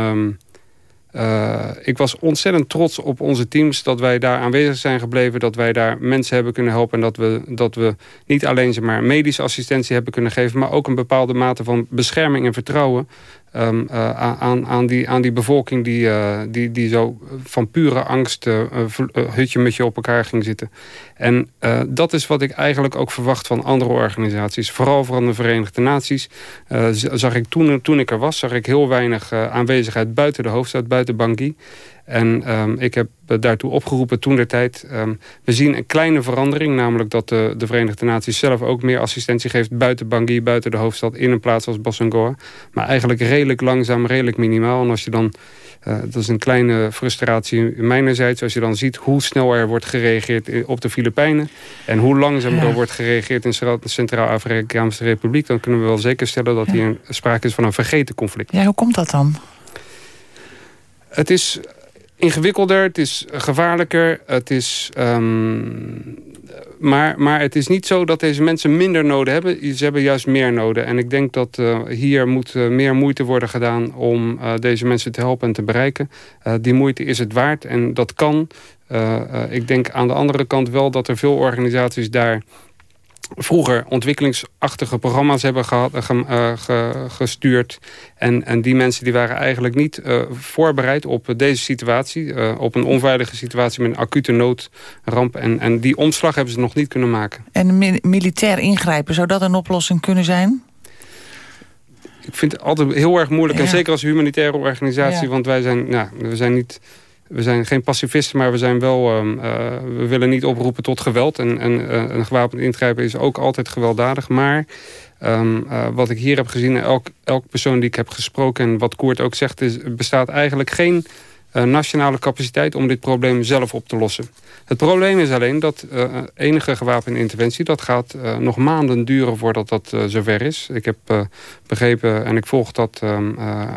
Uh, ik was ontzettend trots op onze teams dat wij daar aanwezig zijn gebleven. Dat wij daar mensen hebben kunnen helpen. En dat we, dat we niet alleen maar, medische assistentie hebben kunnen geven. Maar ook een bepaalde mate van bescherming en vertrouwen. Um, uh, aan, aan, die, aan die bevolking die, uh, die, die zo van pure angst uh, hutje-mutje op elkaar ging zitten. En dat is wat ik eigenlijk ook verwacht van andere organisaties. Vooral van de Verenigde Naties. zag ik toen, toen ik er was, zag ik heel weinig aanwezigheid buiten de hoofdstad, buiten Bangui. En um, ik heb daartoe opgeroepen toen de tijd. Um, we zien een kleine verandering, namelijk dat de, de, Verenigde Naties zelf ook meer assistentie geeft buiten Bangui, buiten de hoofdstad, in een plaats als Bossangoa. Maar eigenlijk redelijk langzaam, redelijk minimaal. En als je dan, uh, dat is een kleine frustratie mijnerzijds, als je dan ziet hoe snel er wordt gereageerd op de Filipijnen en hoe langzaam ja. er wordt gereageerd in de Centraal-Afrikaanse Republiek, dan kunnen we wel zeker stellen dat ja. hier sprake is van een vergeten conflict. Ja, hoe komt dat dan? Het is ingewikkelder, het is gevaarlijker. Het is, ehm, maar, maar het is niet zo dat deze mensen minder noden hebben. Ze hebben juist meer noden. En ik denk dat uh, hier moet uh, meer moeite worden gedaan... om uh, deze mensen te helpen en te bereiken. die moeite is het waard en dat kan. ik denk aan de andere kant wel dat er veel organisaties daar vroeger ontwikkelingsachtige programma's hebben gehad, uh, ge, gestuurd. En, en die mensen die waren eigenlijk niet uh, voorbereid op deze situatie. Uh, op een onveilige situatie met een acute noodramp. En, en die omslag hebben ze nog niet kunnen maken. En mi militair ingrijpen, zou dat een oplossing kunnen zijn? Ik vind het altijd heel erg moeilijk. Ja. En zeker als humanitaire organisatie. Ja. Want wij zijn, nou, we zijn niet we zijn geen pacifisten, maar we zijn wel. Uh, we willen niet oproepen tot geweld. En, en uh, een gewapend ingrijpen is ook altijd gewelddadig. Maar um, uh, wat ik hier heb gezien, elk, elk persoon die ik heb gesproken... en wat Koert ook zegt, is, bestaat eigenlijk geen nationale capaciteit om dit probleem zelf op te lossen. Het probleem is alleen dat uh, enige gewapende interventie... dat gaat uh, nog maanden duren voordat dat zover is. Ik heb begrepen, en ik volg dat um,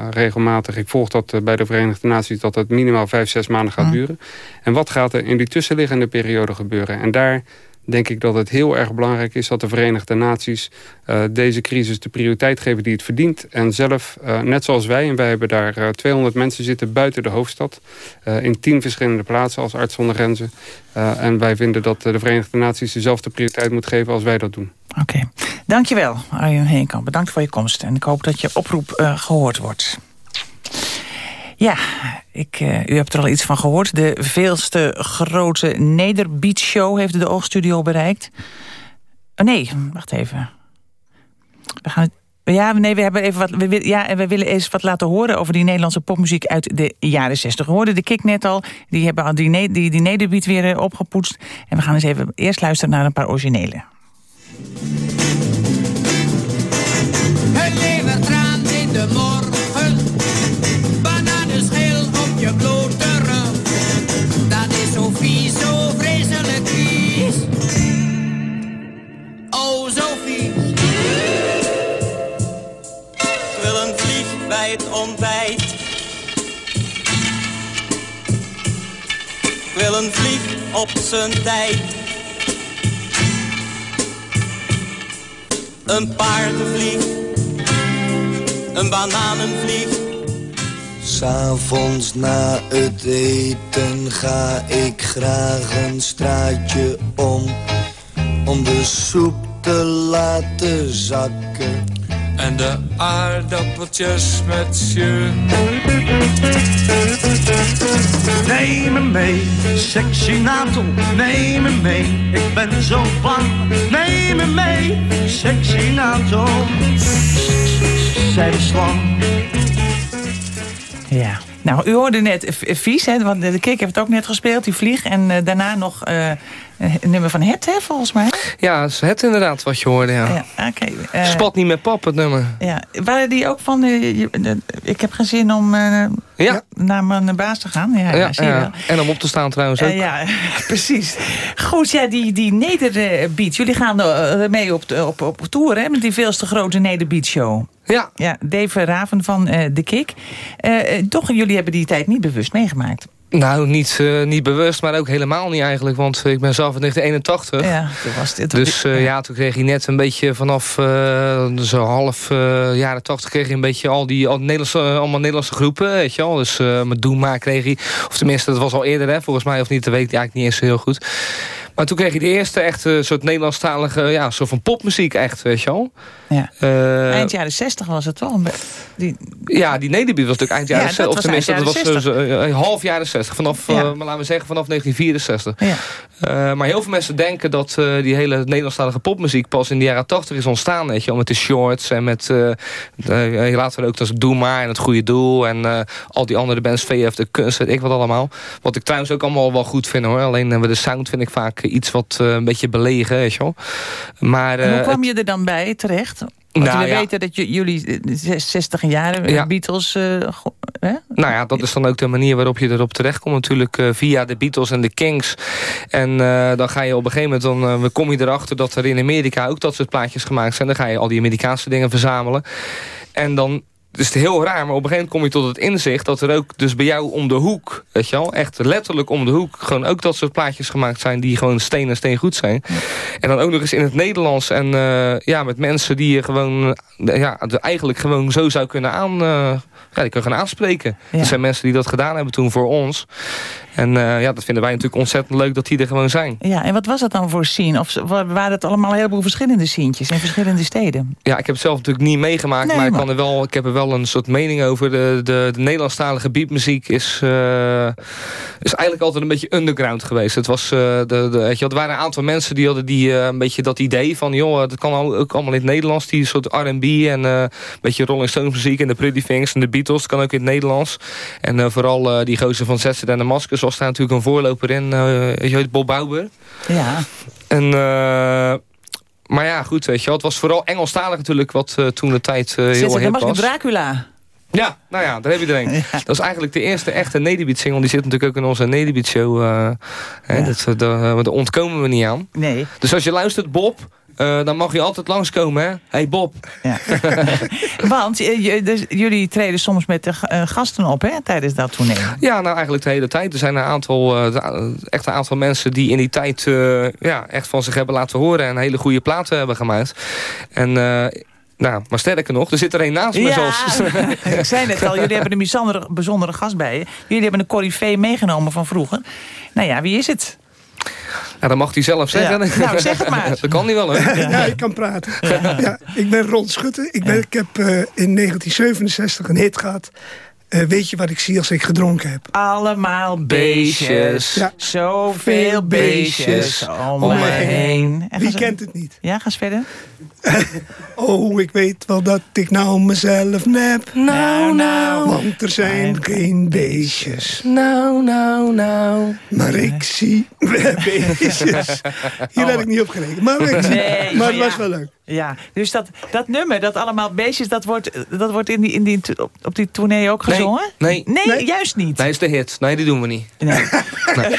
regelmatig... ik volg dat bij de Verenigde Naties... dat het minimaal vijf, zes maanden gaat mm. duren. En wat gaat er in die tussenliggende periode gebeuren? En daar denk ik dat het heel erg belangrijk is... dat de Verenigde Naties uh, deze crisis de prioriteit geven die het verdient. En zelf, uh, net zoals wij, en wij hebben daar uh, 200 mensen zitten buiten de hoofdstad... In tien verschillende plaatsen als Arts zonder Grenzen. en wij vinden dat de Verenigde Naties dezelfde prioriteit moet geven als wij dat doen. Oké, okay. dankjewel Arjen Heenkamp. Bedankt voor je komst en ik hoop dat je oproep gehoord wordt. Ja, ik, uh, u hebt er al iets van gehoord. De veelste grote Nederbeat Show heeft de Oogstudio bereikt. Oh, nee, wacht even. We gaan ja, nee, we hebben even wat. We, ja, we willen eens wat laten horen over die Nederlandse popmuziek uit de jaren 60. We hoorden de kick net al. Die hebben al die, die, die nederbeat weer eh, opgepoetst. En we gaan eens even eerst luisteren naar een paar originele. Het de. Het ontbijt. Ik wil een vlieg op zijn tijd. Een paardenvlieg. Een bananenvlieg S'avonds na het eten ga ik graag een straatje om Om de soep te laten zakken En de aardappeltjes met je. Neem me mee, sexy natel, neem me mee Ik ben zo bang, neem me mee, sexy natel Zij de slang ja. Nou, u hoorde net Vies, hè, want de Kik heeft het ook net gespeeld, die vlieg. En uh, daarna nog uh, een nummer van Het, hè, volgens mij. Ja, het is Het inderdaad, wat je hoorde, ja. ja okay, uh, eh, Spot niet met pap, het nummer. Ja, waren die ook van, ik heb geen zin om ja. naar mijn baas te gaan? Ja, ja, zie je wel. En om op te staan trouwens ook. ja, *laughs* precies. Goed, ja, die, die Nederbeat, jullie gaan mee op, op, op tour, hè, met die veelste grote Nederbeat show. Ja. ja Dave Raven van De Kik. Toch, jullie hebben die tijd niet bewust meegemaakt. Nou, niet, uh, niet bewust, maar ook helemaal niet eigenlijk. Want ik ben zelf in 1981. Ja, toen was dit. Dus ja. ja. toen kreeg je net een beetje vanaf zo half jaren 80... kreeg je een beetje al die al Nederlandse, allemaal Nederlandse groepen, weet je wel. Dus met Doe Maar kreeg hij... Of tenminste, dat was al eerder, hè, volgens mij. Of niet, dat weet ik eigenlijk niet eens heel goed. Maar toen kreeg je de eerste echte soort Nederlandstalige, ja, soort van popmuziek echt, weet je wel. Ja. Uh, eind jaren 60 was het wel. Die... Ja, die Nederbeat was natuurlijk eind jaren ja, 60. Of tenminste, dat was uh, uh, half jaren 60. Vanaf, ja. maar laten we zeggen, vanaf 1964. Ja. maar heel veel mensen denken dat die hele Nederlandstalige popmuziek pas in de jaren 80 is ontstaan. Weet je met de shorts en met, laten we ook als Doe Maar en Het Goede Doel. En al die andere bands, VF, de kunst, weet ik wat allemaal. Wat ik trouwens ook allemaal wel goed vind hoor. Alleen de sound vind ik vaak iets wat een beetje belegen, weet je wel. Maar, hoe kwam je er dan bij terecht? Want nou, ja. weten dat jullie 60 jaar ja. Beatles... Uh, hè? Nou ja, dat is dan ook de manier waarop je erop terechtkomt natuurlijk. Uh, via de Beatles en de Kings. En uh, dan ga je op een gegeven moment... dan kom je erachter dat er in Amerika ook dat soort plaatjes gemaakt zijn. Dan ga je al die Amerikaanse dingen verzamelen. En dan het is heel raar, maar op een gegeven moment kom je tot het inzicht... dat er ook dus bij jou om de hoek, weet je wel... echt letterlijk om de hoek, gewoon ook dat soort plaatjes gemaakt zijn... die gewoon steen en steen goed zijn. En dan ook nog eens in het Nederlands. En uh, ja, met mensen die je gewoon... ja, eigenlijk gewoon zo zou kunnen aan... Uh, ja, die kunnen gaan aanspreken. Ja. Er zijn mensen die dat gedaan hebben toen voor ons. En uh, ja, dat vinden wij natuurlijk ontzettend leuk dat die er gewoon zijn. Ja, en wat was dat dan voor scene? Of waren het allemaal een heleboel verschillende sceentjes in verschillende steden? Ja, ik heb het zelf natuurlijk niet meegemaakt, nee, maar, maar, Ik, kan er wel, ik heb er wel een soort mening over. De, de, de Nederlandstalige beatmuziek is, uh, is eigenlijk altijd een beetje underground geweest. Het, was, uh, de, de, weet je, er waren een aantal mensen die hadden die, een beetje dat idee van... joh, dat kan ook allemaal in het Nederlands, die soort R&B en een beetje Rolling Stones muziek... en de Pretty Things en de Beatles, dat kan ook in het Nederlands. En vooral die gozer van Zetsen en de Maskers was daar natuurlijk een voorloper in. Uh, je heet Bob Bauer. Ja. En... Uh, maar ja, goed, weet je wel. Het was vooral Engelstalig natuurlijk, wat uh, toen de tijd heel hip was. Dracula. Ja, nou ja, daar heb je er een. *laughs* Ja. Dat is eigenlijk de eerste echte Nederbeat single. Die zit natuurlijk ook in onze Nederbeat show. Uh, ja. dat, daar, daar ontkomen we niet aan. Nee. Dus als je luistert, Bob... Uh, dan mag je altijd langskomen, hè? hey Bob. Ja. *laughs* Want dus, jullie treden soms met de uh, gasten op, hè? Tijdens dat toneel. Ja, nou eigenlijk de hele tijd. Er zijn een aantal, uh, echt een aantal mensen die in die tijd... ja, echt van zich hebben laten horen... en hele goede platen hebben gemaakt. En... Nou, maar sterker nog, er zit er een naast me ja, zelfs. *laughs* ik zei net al, jullie hebben een bijzondere, bijzondere gast bij je. Jullie hebben een corifee meegenomen van vroeger. Nou ja, wie is het? Ja, dat mag hij zelf zeggen. Ja. Nou, zeg het maar. *laughs* dat kan hij wel, hè? Ja, ik kan praten. Ja. ik ben Ron Schutte. Ik, ben, ik heb uh, in 1967 een hit gehad. Uh, weet je wat ik zie als ik gedronken heb? Allemaal beestjes. Ja. Zoveel beestjes om me heen. Wie kent het niet? Ja, ga eens verder. *laughs* oh, ik weet wel dat ik nou mezelf nep. Nou, nou. Want er zijn geen beestjes. Nou, nou, nou. Maar ik zie *laughs* beestjes. Hier had ik niet op gerekend. Maar, ik zie, nee, maar het was wel leuk. Ja, dus dat, dat nummer, dat allemaal beestjes, dat wordt, dat wordt in die, in die, op, op die tournee ook gezongen? Nee. Nee, nee, juist niet. Nee, is de hit. Nee, die doen we niet. Nee. nee.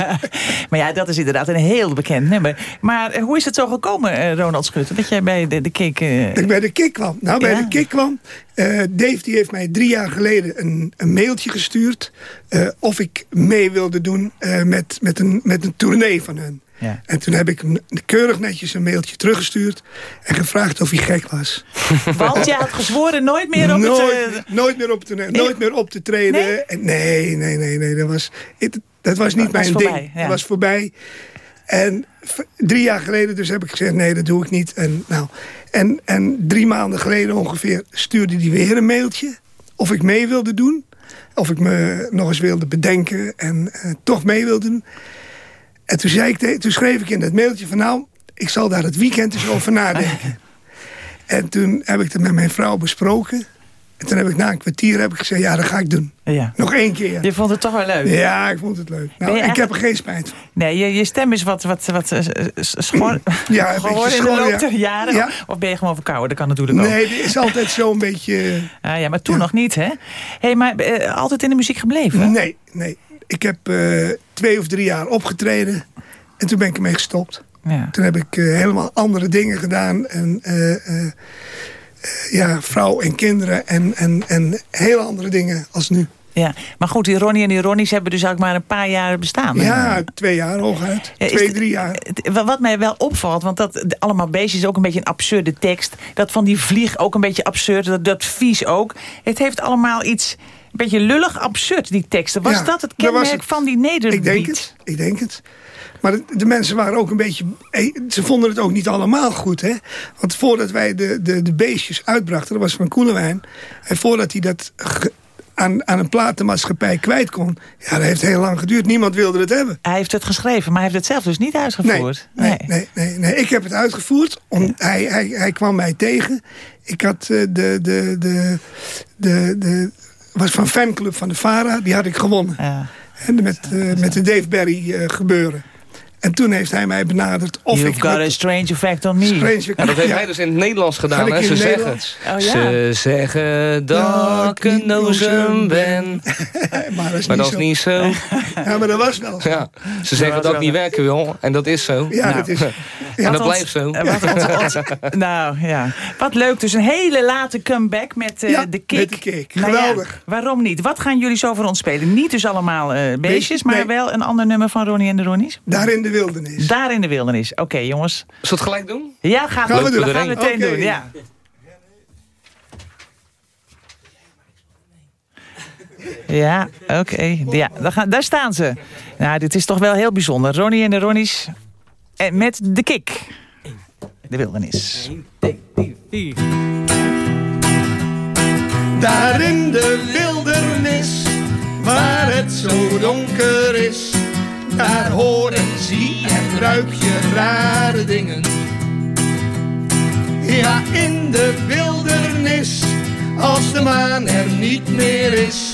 *laughs* maar ja, dat is inderdaad een heel bekend nummer. Maar hoe is het zo gekomen, Ronald Schutte, dat jij bij de, de Kik... Uh... Ik bij de Kik kwam. Nou, bij de Kik kwam... Uh, Dave die heeft mij drie jaar geleden een, een mailtje gestuurd... Uh, of ik mee wilde doen met, met, een, met een tournee van hun. Ja. En toen heb ik hem keurig netjes een mailtje teruggestuurd... en gevraagd of hij gek was. *laughs* Want je had gezworen nooit meer op nooit, te... Nooit meer op te, nee. nooit meer op te treden. Nee? En nee, nee, nee, nee. Dat was, het, dat was niet dat mijn was ding. Ja. Dat was voorbij. En drie jaar geleden dus heb ik gezegd... nee, dat doe ik niet. En, nou, en, en drie maanden geleden ongeveer stuurde hij weer een mailtje... of ik mee wilde doen. Of ik me nog eens wilde bedenken en uh, toch mee wilde doen. En toen, zei ik, toen schreef ik in dat mailtje van... nou, ik zal daar het weekend eens over nadenken. *laughs* en toen heb ik het met mijn vrouw besproken. En toen heb ik na een kwartier heb ik gezegd, ja, dat ga ik doen. Ja. Nog één keer. Je vond het toch wel leuk? Ja, ik vond het leuk. Nou, ik heb er geen spijt van. Nee, je, je stem is wat, wat, wat uh, schor ja, *laughs* geworden in de loop der jaren. Ja. Of ben je gewoon verkouden? Dat kan natuurlijk ook. Nee, het is altijd zo'n *laughs* beetje... Ah, ja, maar toen nog niet, hè? hey, maar uh, altijd in de muziek gebleven? Nee, nee. Ik heb uh, twee of drie jaar opgetreden. En toen ben ik ermee gestopt. Ja. Toen heb ik helemaal andere dingen gedaan. En ja, vrouw en kinderen en, en, en hele andere dingen als nu. Ja, maar goed, die Ronnie en die Ronnies hebben dus ook maar een paar jaar bestaan. Ja, twee jaar hooguit. Twee, drie jaar. Wat mij wel opvalt, want dat allemaal beestjes is ook een beetje een absurde tekst. Dat van die vlieg ook een beetje absurd, dat, dat vies ook. Het heeft allemaal iets beetje lullig absurd, die teksten. Was dat het kenmerk van die Nederbeat? Ik denk het, ik denk het. Maar de, de, mensen waren ook een beetje... Eh, ze vonden het ook niet allemaal goed, hè. Want voordat wij de, de, de beestjes uitbrachten... dat was van Koelewijn... en voordat hij dat aan, aan een platenmaatschappij kwijt kon... ja, dat heeft heel lang geduurd. Niemand wilde het hebben. Hij heeft het geschreven, maar hij heeft het zelf dus niet uitgevoerd. Nee, nee, nee. nee, nee, Ik heb het uitgevoerd. Om, hij, hij, hij kwam mij tegen. Ik had uh, de... de, de, de, de was van fanclub van de Fara, die had ik gewonnen. Ja. En met, uh, met de Dave Berry uh, gebeuren. En toen heeft hij mij benaderd of You've ik... got a strange effect on me. Strange ja, dat heeft hij dus in het Nederlands gedaan. Hè? Ze, zeggen, oh, ja. ze zeggen dat ik een nozem ben. *laughs* maar dat is, maar niet, dat zo. is niet zo. ja, maar dat was wel zo. Ja. Ze zeggen dat, dat ik niet werken wil. En dat is zo. Ja, dat is *laughs* en dat blijft zo. Wat, *laughs* nou ja, wat leuk. Dus een hele late comeback met uh, de kick. met de kick. Nou Geweldig. waarom niet? Wat gaan jullie zo voor ons spelen? Niet dus allemaal uh, beestjes, maar wel een ander nummer van Ronnie en de Ronnies? Daar in de wildernis. Daar in de wildernis. Oké, jongens. Zullen we het gelijk doen? Ja, gaan, gaan we, doen. We gaan meteen okay. doen, ja. Ja, oké. Okay. Ja, daar, daar, staan ze. Nou, dit is toch wel heel bijzonder. Ronnie en de Ronnies en met de kick. De wildernis. Daar in de wildernis, waar het zo donker is, daar hoor en zie en ruik je rare dingen. Ja, in de wildernis, als de maan er niet meer is,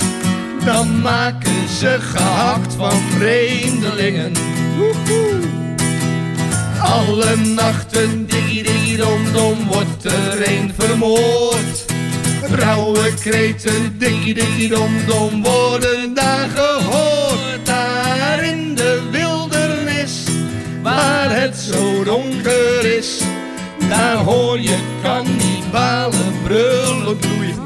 dan maken ze gehakt van vreemdelingen. Woehoe. Alle nachten, diggy dom dom, wordt er een vermoord. Rauwe kreten, diggy dom dom, worden daar gehoord. Zo donker is. Daar hoor je kannibalen brullen bloeien.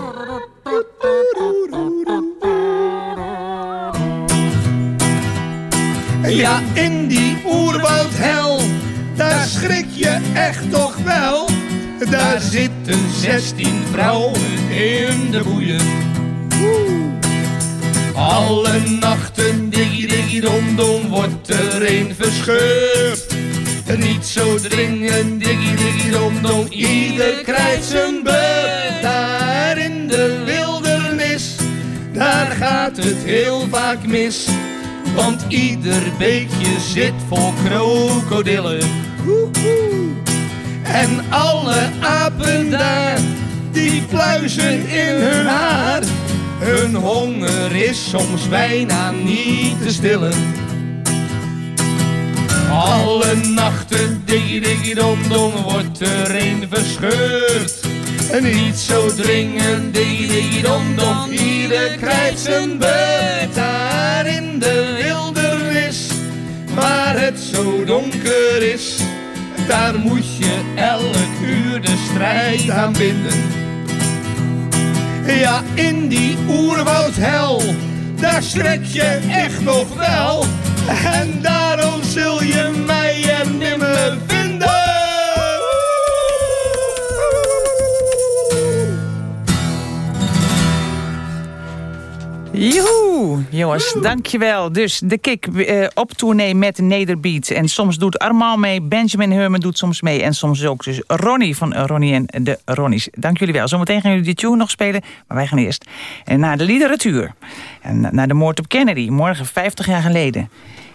Ja, in die oerwoudhel, daar schrik je echt toch wel. Daar zitten zestien vrouwen in de boeien. Alle nachten, diggy diggy dom dom, wordt er een verscheurd. Niet zo dringend, diggy diggy dom dom, ieder krijgt zijn beurt. Daar in de wildernis, daar gaat het heel vaak mis. Want ieder beekje zit vol krokodillen. En alle apen daar, die pluizen in hun haar. Hun honger is soms bijna niet te stillen. Alle nachten, diggy dom dom, wordt er een verscheurd. En niet zo dringend, diggy dom dom, ieder krijgt zijn beurt. Daar in de wildernis, waar het zo donker is. Daar moet je elk uur de strijd aan binden. Ja, in die oerwoudhel, daar schrik je echt nog wel. En daarom zul je mij er nimmer vinden. Joehoe, jongens, dankjewel. Dus de kick uh, op tournee met Nederbeat. En soms doet Armand mee, Benjamin Herman doet soms mee... en soms ook dus Ronnie van Ronnie en de Ronnies. Dank jullie wel. Zometeen gaan jullie die tune nog spelen, maar wij gaan eerst naar de literatuur. En naar de moord op Kennedy, morgen 50 jaar geleden.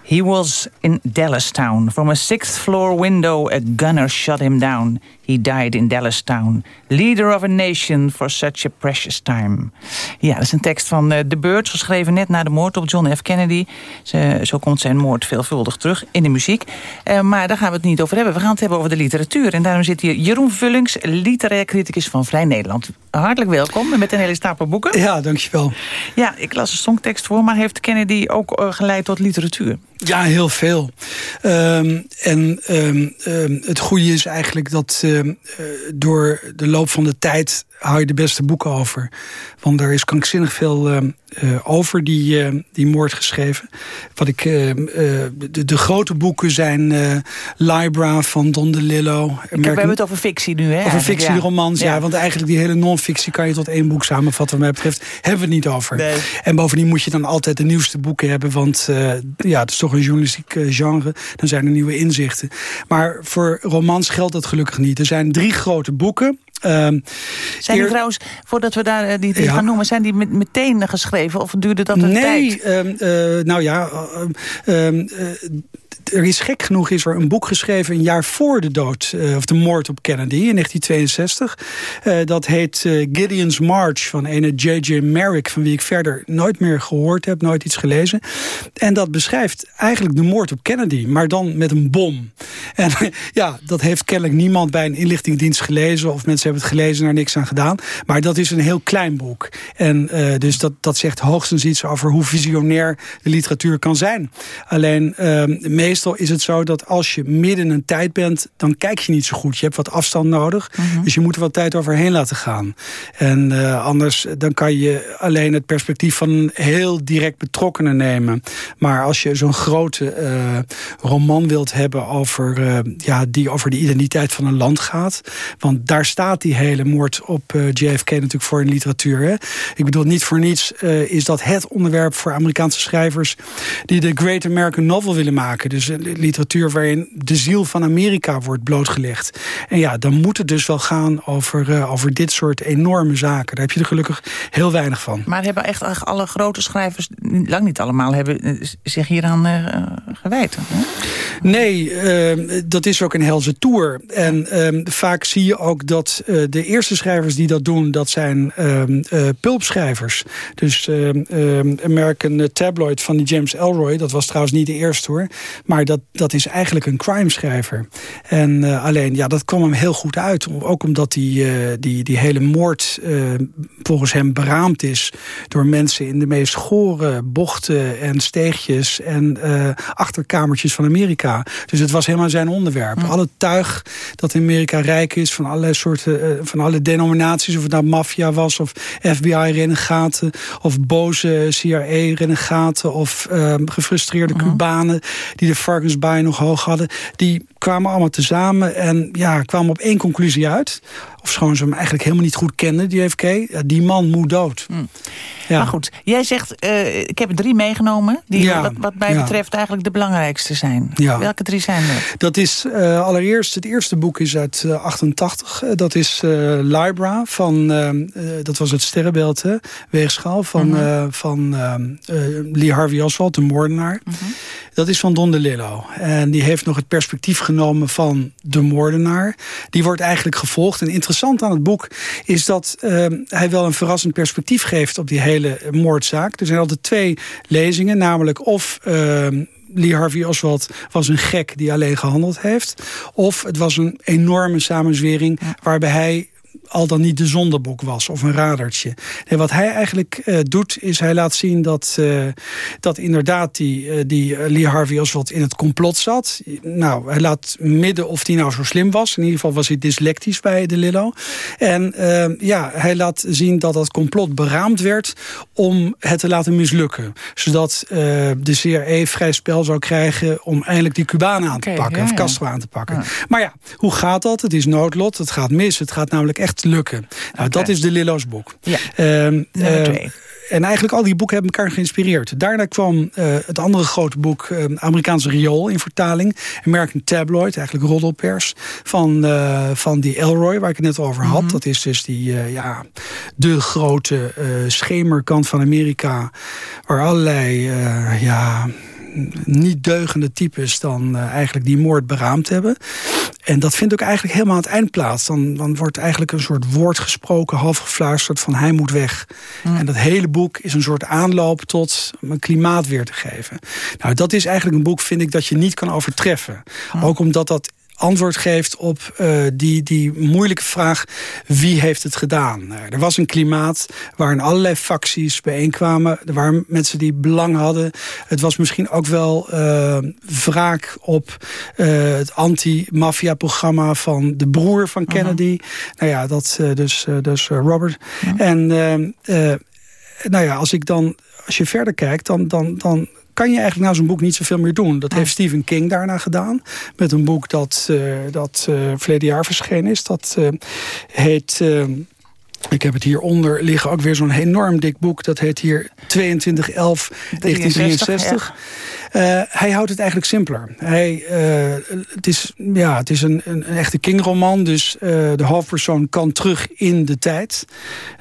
He was in Dallastown. From a sixth floor window, a gunner shot him down. He died in Dallastown. Leader of a nation for such a precious time. Ja, dat is een tekst van uh, De Beurt, geschreven net na de moord op John F. Kennedy. Ze, zo komt zijn moord veelvuldig terug in de muziek. Uh, maar daar gaan we het niet over hebben. We gaan het hebben over de literatuur. En daarom zit hier Jeroen Vullings, literair criticus van Vrij Nederland. Hartelijk welkom met een hele stapel boeken. Ja, dankjewel. Ja, ik las een songtekst voor, maar heeft Kennedy ook uh, geleid tot literatuur? Ja, heel veel. Um, en um, um, het goede is eigenlijk dat uh, door de loop van de tijd hou je de beste boeken over. Want er is krankzinnig veel uh, over die, uh, die moord geschreven. Wat ik, uh, de, de, grote boeken zijn Libra van Don DeLillo. American... We hebben het over fictie nu, hè? Over fictieromans, ja. ja. Want eigenlijk die hele non-fictie kan je tot één boek samenvatten. Wat mij betreft hebben we het niet over. Nee. En bovendien moet je dan altijd de nieuwste boeken hebben. Want ja, het is toch een journalistiek genre. Dan zijn er nieuwe inzichten. Maar voor romans geldt dat gelukkig niet. Er zijn drie grote boeken. Um, zijn die trouwens, voordat we daar uh, die, die ja. gaan noemen... zijn die met, meteen geschreven of duurde dat een nee, tijd? Nee, uh, uh, nou ja... Um, er is gek genoeg is er een boek geschreven een jaar voor de dood, uh, of de moord op Kennedy in 1962. Uh, dat heet uh, Gideon's March van ene J.J. Merrick, van wie ik verder nooit meer gehoord heb, nooit iets gelezen. En dat beschrijft eigenlijk de moord op Kennedy, maar dan met een bom. *laughs* En ja, dat heeft kennelijk niemand bij een inlichtingdienst gelezen, of mensen hebben het gelezen en niks aan gedaan. Maar dat is een heel klein boek. En dus dat, dat zegt hoogstens iets over hoe visionair de literatuur kan zijn. Alleen, meestal meestal is het zo dat als je midden in een tijd bent... dan kijk je niet zo goed. Je hebt wat afstand nodig. Mhm. Dus je moet er wat tijd overheen laten gaan. En uh, anders dan kan je alleen het perspectief van een heel direct betrokkenen nemen. Maar als je zo'n grote uh, roman wilt hebben over, uh, ja, die over de identiteit van een land gaat... want daar staat die hele moord op JFK natuurlijk voor in literatuur. Hè? Ik bedoel, niet voor niets is dat het onderwerp voor Amerikaanse schrijvers... die de Great American Novel willen maken. Dus literatuur waarin de ziel van Amerika wordt blootgelegd. En ja, dan moet het dus wel gaan over, uh, over dit soort enorme zaken. Daar heb je er gelukkig heel weinig van. Maar hebben echt alle grote schrijvers, lang niet allemaal, hebben eh, zich hieraan uh, gewijd? Hè? Nee, uh, dat is ook een helse tour. En uh, vaak zie je ook dat de eerste schrijvers die dat doen, dat zijn ehm, pulpschrijvers. Dus ehm, American Tabloid van die James Elroy, dat was trouwens niet de eerste hoor. Maar dat, dat is eigenlijk een crime-schrijver. En uh, alleen, ja, dat kwam hem heel goed uit. Ook omdat die, uh, die, die hele moord uh, volgens hem beraamd is... door mensen in de meest gore bochten en steegjes... en achterkamertjes van Amerika. Dus het was helemaal zijn onderwerp. Mm. Alle tuig dat in Amerika rijk is... van allerlei soorten, van alle denominaties... of het nou maffia was of FBI-renegaten... of boze CIA-renegaten... of gefrustreerde. Cubanen die de varkensbaai nog hoog hadden... die kwamen allemaal tezamen en ja, kwamen op één conclusie uit. Of schoon ze hem eigenlijk helemaal niet goed kenden, die FK. die man moet dood. Hmm. Ja. Maar goed, jij zegt, uh, ik heb er drie meegenomen... die wat, wat, mij betreft eigenlijk de belangrijkste zijn. Welke drie zijn er? Dat is uh, allereerst, het eerste boek is uit uh, 88. dat is Libra, van, dat was het sterrenbeeld, hè, weegschaal... van, mm -hmm. van Lee Harvey Oswald, de moordenaar. Mm -hmm. Dat is van Don DeLillo. En die heeft nog het perspectief genomen van de moordenaar. Die wordt eigenlijk gevolgd. En interessant aan het boek is dat uh, hij wel een verrassend perspectief geeft op die hele moordzaak. Er zijn altijd twee lezingen, namelijk of... Uh, Lee Harvey Oswald was een gek die alleen gehandeld heeft. Of het was een enorme samenzwering waarbij hij al dan niet de zondebok was of een radertje. En wat hij eigenlijk uh, doet, is hij laat zien dat, uh, dat inderdaad die, uh, die Lee Harvey Oswald in het complot zat. Nou, hij laat midden of hij nou zo slim was. In ieder geval was hij dyslectisch bij de Lillo. En ja, hij laat zien dat dat complot beraamd werd om het te laten mislukken. Zodat de CIA vrij spel zou krijgen om eindelijk die Cubanen aan te pakken. Ja, of Castro aan te pakken. Ja. Maar ja, hoe gaat dat? Het is noodlot, het gaat mis. Het gaat namelijk echt lukken. Nou, dat is de Lillo's boek. Ja. Uh, en eigenlijk al die boeken hebben elkaar geïnspireerd. Daarna kwam uh, het andere grote boek, uh, Amerikaanse Riool in vertaling. American Tabloid, eigenlijk roddelpers. Van, uh, van die Elroy, waar ik het net over had. Mm -hmm. Dat is dus die, ja, de grote schemerkant van Amerika. Waar allerlei, ja niet deugende types dan uh, eigenlijk die moord beraamd hebben. En dat vindt ook eigenlijk helemaal aan het eind plaats. Dan, dan wordt eigenlijk een soort woord gesproken, half gefluisterd van hij moet weg. Mm. En dat hele boek is een soort aanloop tot een klimaat weer te geven. Nou, dat is eigenlijk een boek, vind ik, dat je niet kan overtreffen. Mm. Ook omdat dat antwoord geeft op uh, die, die moeilijke vraag... wie heeft het gedaan? Nou, er was een klimaat waarin allerlei facties bijeenkwamen. Er waren mensen die belang hadden. Het was misschien ook wel uh, wraak op uh, het anti-maffia-programma... van de broer van mhm. Kennedy. -huh. Nou ja, dat dus, dus Robert. -huh. En nou ja, als ik dan... Als je verder kijkt, dan, dan, dan kan je eigenlijk na zo'n boek niet zoveel meer doen. Dat heeft Stephen King daarna gedaan. Met een boek dat, uh, dat uh, verleden jaar verschenen is. Dat uh, heet... ik heb het hieronder liggen, ook weer zo'n enorm dik boek. Dat heet hier 2211 1963. Ja. Uh, hij houdt het eigenlijk simpeler. Hij, uh, het is, ja, het is een, een, een echte King-roman, dus uh, de hoofdpersoon kan terug in de tijd.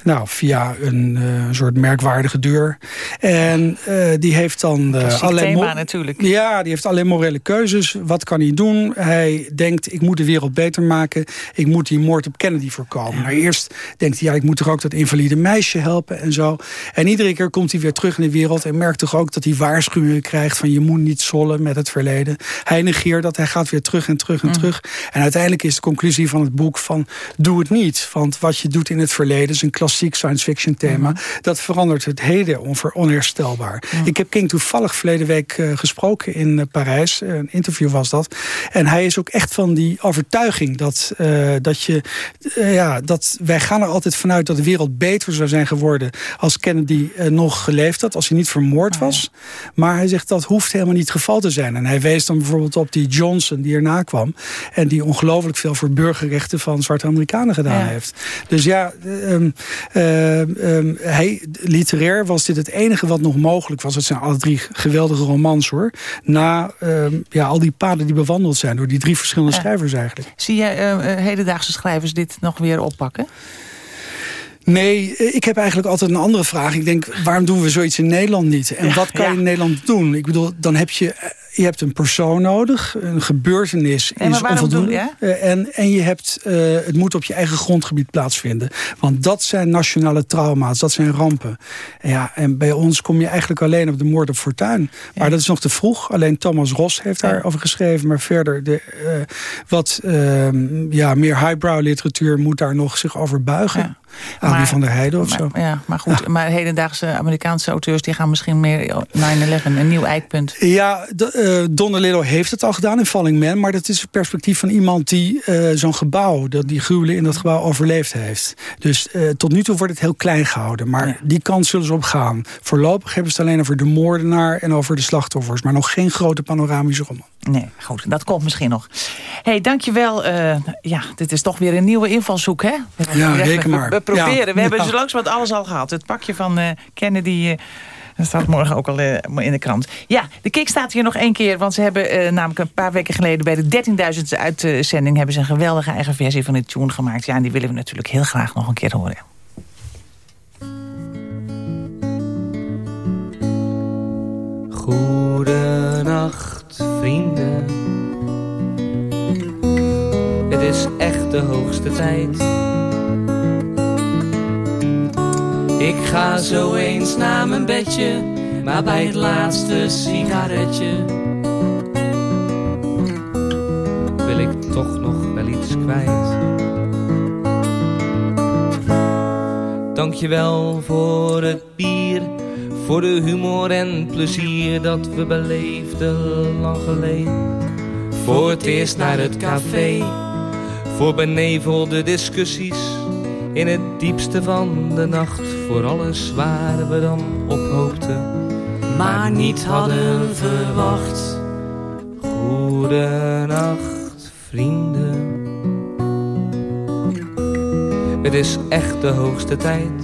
Nou, via een soort merkwaardige deur. En die heeft dan alleen thema natuurlijk. Ja, die heeft alleen morele keuzes. Wat kan hij doen? Hij denkt, ik moet de wereld beter maken. Ik moet die moord op Kennedy voorkomen. Maar eerst denkt hij, ja, ik moet toch ook dat invalide meisje helpen en zo. En iedere keer komt hij weer terug in de wereld en merkt toch ook dat hij waarschuwingen krijgt van je moet niet zollen met het verleden. Hij negeert dat, hij gaat weer terug en terug en mm. terug. En uiteindelijk is de conclusie van het boek van... doe het niet, want wat je doet in het verleden... is een klassiek science fiction thema. Mm. Dat verandert het heden onherstelbaar. Mm. Ik heb King toevallig verleden week uh, gesproken in uh, Parijs. Een interview was dat. En hij is ook echt van die overtuiging... dat, uh, dat, je, ja, dat wij gaan er altijd vanuit dat de wereld beter zou zijn geworden... als Kennedy nog geleefd had, als hij niet vermoord oh, was. Maar hij zegt dat hoeft helemaal niet het geval te zijn. En hij wees dan bijvoorbeeld op die Johnson die erna kwam... en die ongelooflijk veel voor burgerrechten van zwarte Amerikanen gedaan heeft. Dus ja, um, um, hij, literair was dit het enige wat nog mogelijk was. Het zijn alle drie geweldige romans hoor. Na um, ja, al die paden die bewandeld zijn door die drie verschillende schrijvers eigenlijk. Zie jij uh, hedendaagse schrijvers dit nog weer oppakken? Nee, ik heb eigenlijk altijd een andere vraag. Ik denk, waarom doen we zoiets in Nederland niet? En wat kan je in Nederland doen? Ik bedoel, dan heb je je hebt een persoon nodig, een gebeurtenis is onvoldoende. Uh, en, en je hebt, uh, het moet op je eigen grondgebied plaatsvinden. Want dat zijn nationale trauma's, dat zijn rampen. En, ja, en bij ons kom je eigenlijk alleen op de moord op Fortuin. Maar dat is nog te vroeg. Alleen Thomas Ross heeft daarover geschreven. Maar verder, de, uh, wat ehm, ja, meer highbrow literatuur moet daar nog zich over buigen. Van der Heijden of maar, zo. Ja, maar goed, maar hedendaagse Amerikaanse auteurs... die gaan misschien meer 9-11, een nieuw eikpunt. Ja, uh, Don heeft het al gedaan in Falling Man. Maar dat is het perspectief van iemand die uh, zo'n gebouw... Dat die gruwelen in dat gebouw overleefd heeft. Dus uh, tot nu toe wordt het heel klein gehouden. Maar ja. die kant zullen ze op gaan. Voorlopig hebben ze het alleen over de moordenaar... en over de slachtoffers. Maar nog geen grote panoramische roman. Nee, goed. Dat komt misschien nog. hey, dankjewel. Uh, ja, dit is toch weer een nieuwe invalshoek, hè? Ja, reken maar. We, we proberen. Ja. We hebben ja. zo langs wat alles al gehad. Het pakje van Kennedy... Dat staat morgen ook al uh, in de krant. Ja, de kick staat hier nog één keer. Want ze hebben uh, namelijk een paar weken geleden... bij de 13.000 uitzending... hebben ze een geweldige eigen versie van de tune gemaakt. Ja, en die willen we natuurlijk heel graag nog een keer horen. Goedenacht, vrienden. Het is echt de hoogste tijd Ik ga zo eens naar mijn bedje, maar bij het laatste sigaretje wil ik toch nog wel iets kwijt. Dankjewel voor het bier, voor de humor en plezier dat we beleefden lang geleden. Voor het eerst naar het café, voor benevelde discussies in het diepste van de nacht voor alles waar we dan op hoopten, maar niet hadden verwacht. Goedenacht, vrienden. Het is echt de hoogste tijd.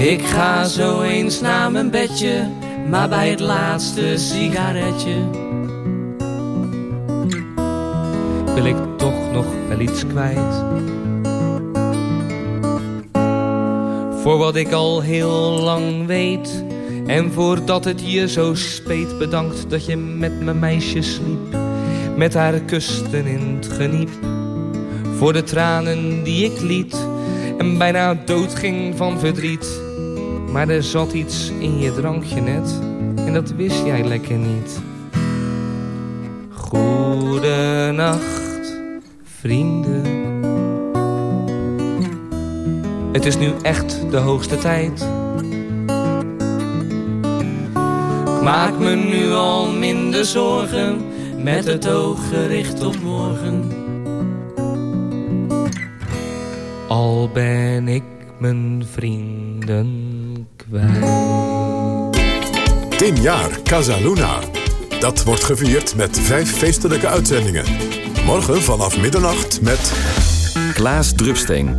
Ik ga zo eens naar mijn bedje, maar bij het laatste sigaretje wil ik toch nog wel iets kwijt. Voor wat ik al heel lang weet. En voordat het je zo speet, bedankt dat je met mijn meisje sliep. Met haar kusten in het geniep. Voor de tranen die ik liet. En bijna doodging van verdriet. Maar er zat iets in je drankje net. En dat wist jij lekker niet. Goedenacht, vrienden. Het is nu echt de hoogste tijd. Ik maak me nu al minder zorgen, met het oog gericht op morgen. Al ben ik mijn vrienden kwijt. 10 jaar Casaluna. Dat wordt gevierd met vijf feestelijke uitzendingen. Morgen vanaf middernacht met... Klaas Drupsteen.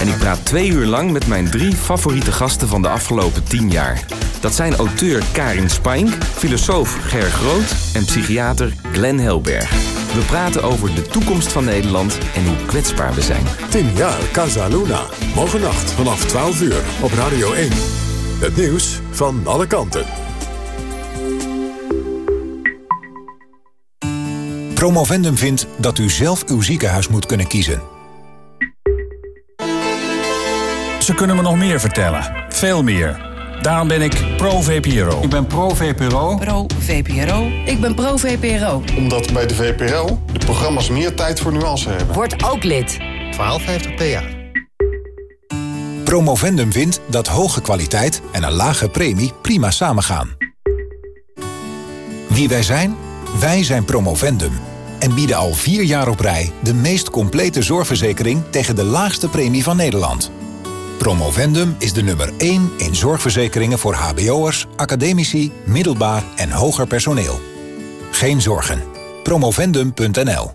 En ik praat twee uur lang met mijn drie favoriete gasten van de afgelopen tien jaar. Dat zijn auteur Karin Spijn, filosoof Ger Groot en psychiater Glenn Helberg. We praten over de toekomst van Nederland en hoe kwetsbaar we zijn. 10 jaar Casa Luna. Morgennacht vanaf 12 uur op Radio 1. Het nieuws van alle kanten. Promovendum vindt dat u zelf uw ziekenhuis moet kunnen kiezen. Ze kunnen me nog meer vertellen. Veel meer. Daarom ben ik pro-VPRO. Ik ben pro-VPRO. Pro-VPRO. Ik ben pro-VPRO. Omdat bij de VPRO de programma's meer tijd voor nuance hebben. Word ook lid. 1250 PA. Promovendum vindt dat hoge kwaliteit en een lage premie prima samengaan. Wie wij zijn? Wij zijn Promovendum. En bieden al vier jaar op rij de meest complete zorgverzekering tegen de laagste premie van Nederland. Promovendum is de nummer 1 in zorgverzekeringen voor hbo'ers, academici, middelbaar en hoger personeel. Geen zorgen. Promovendum.nl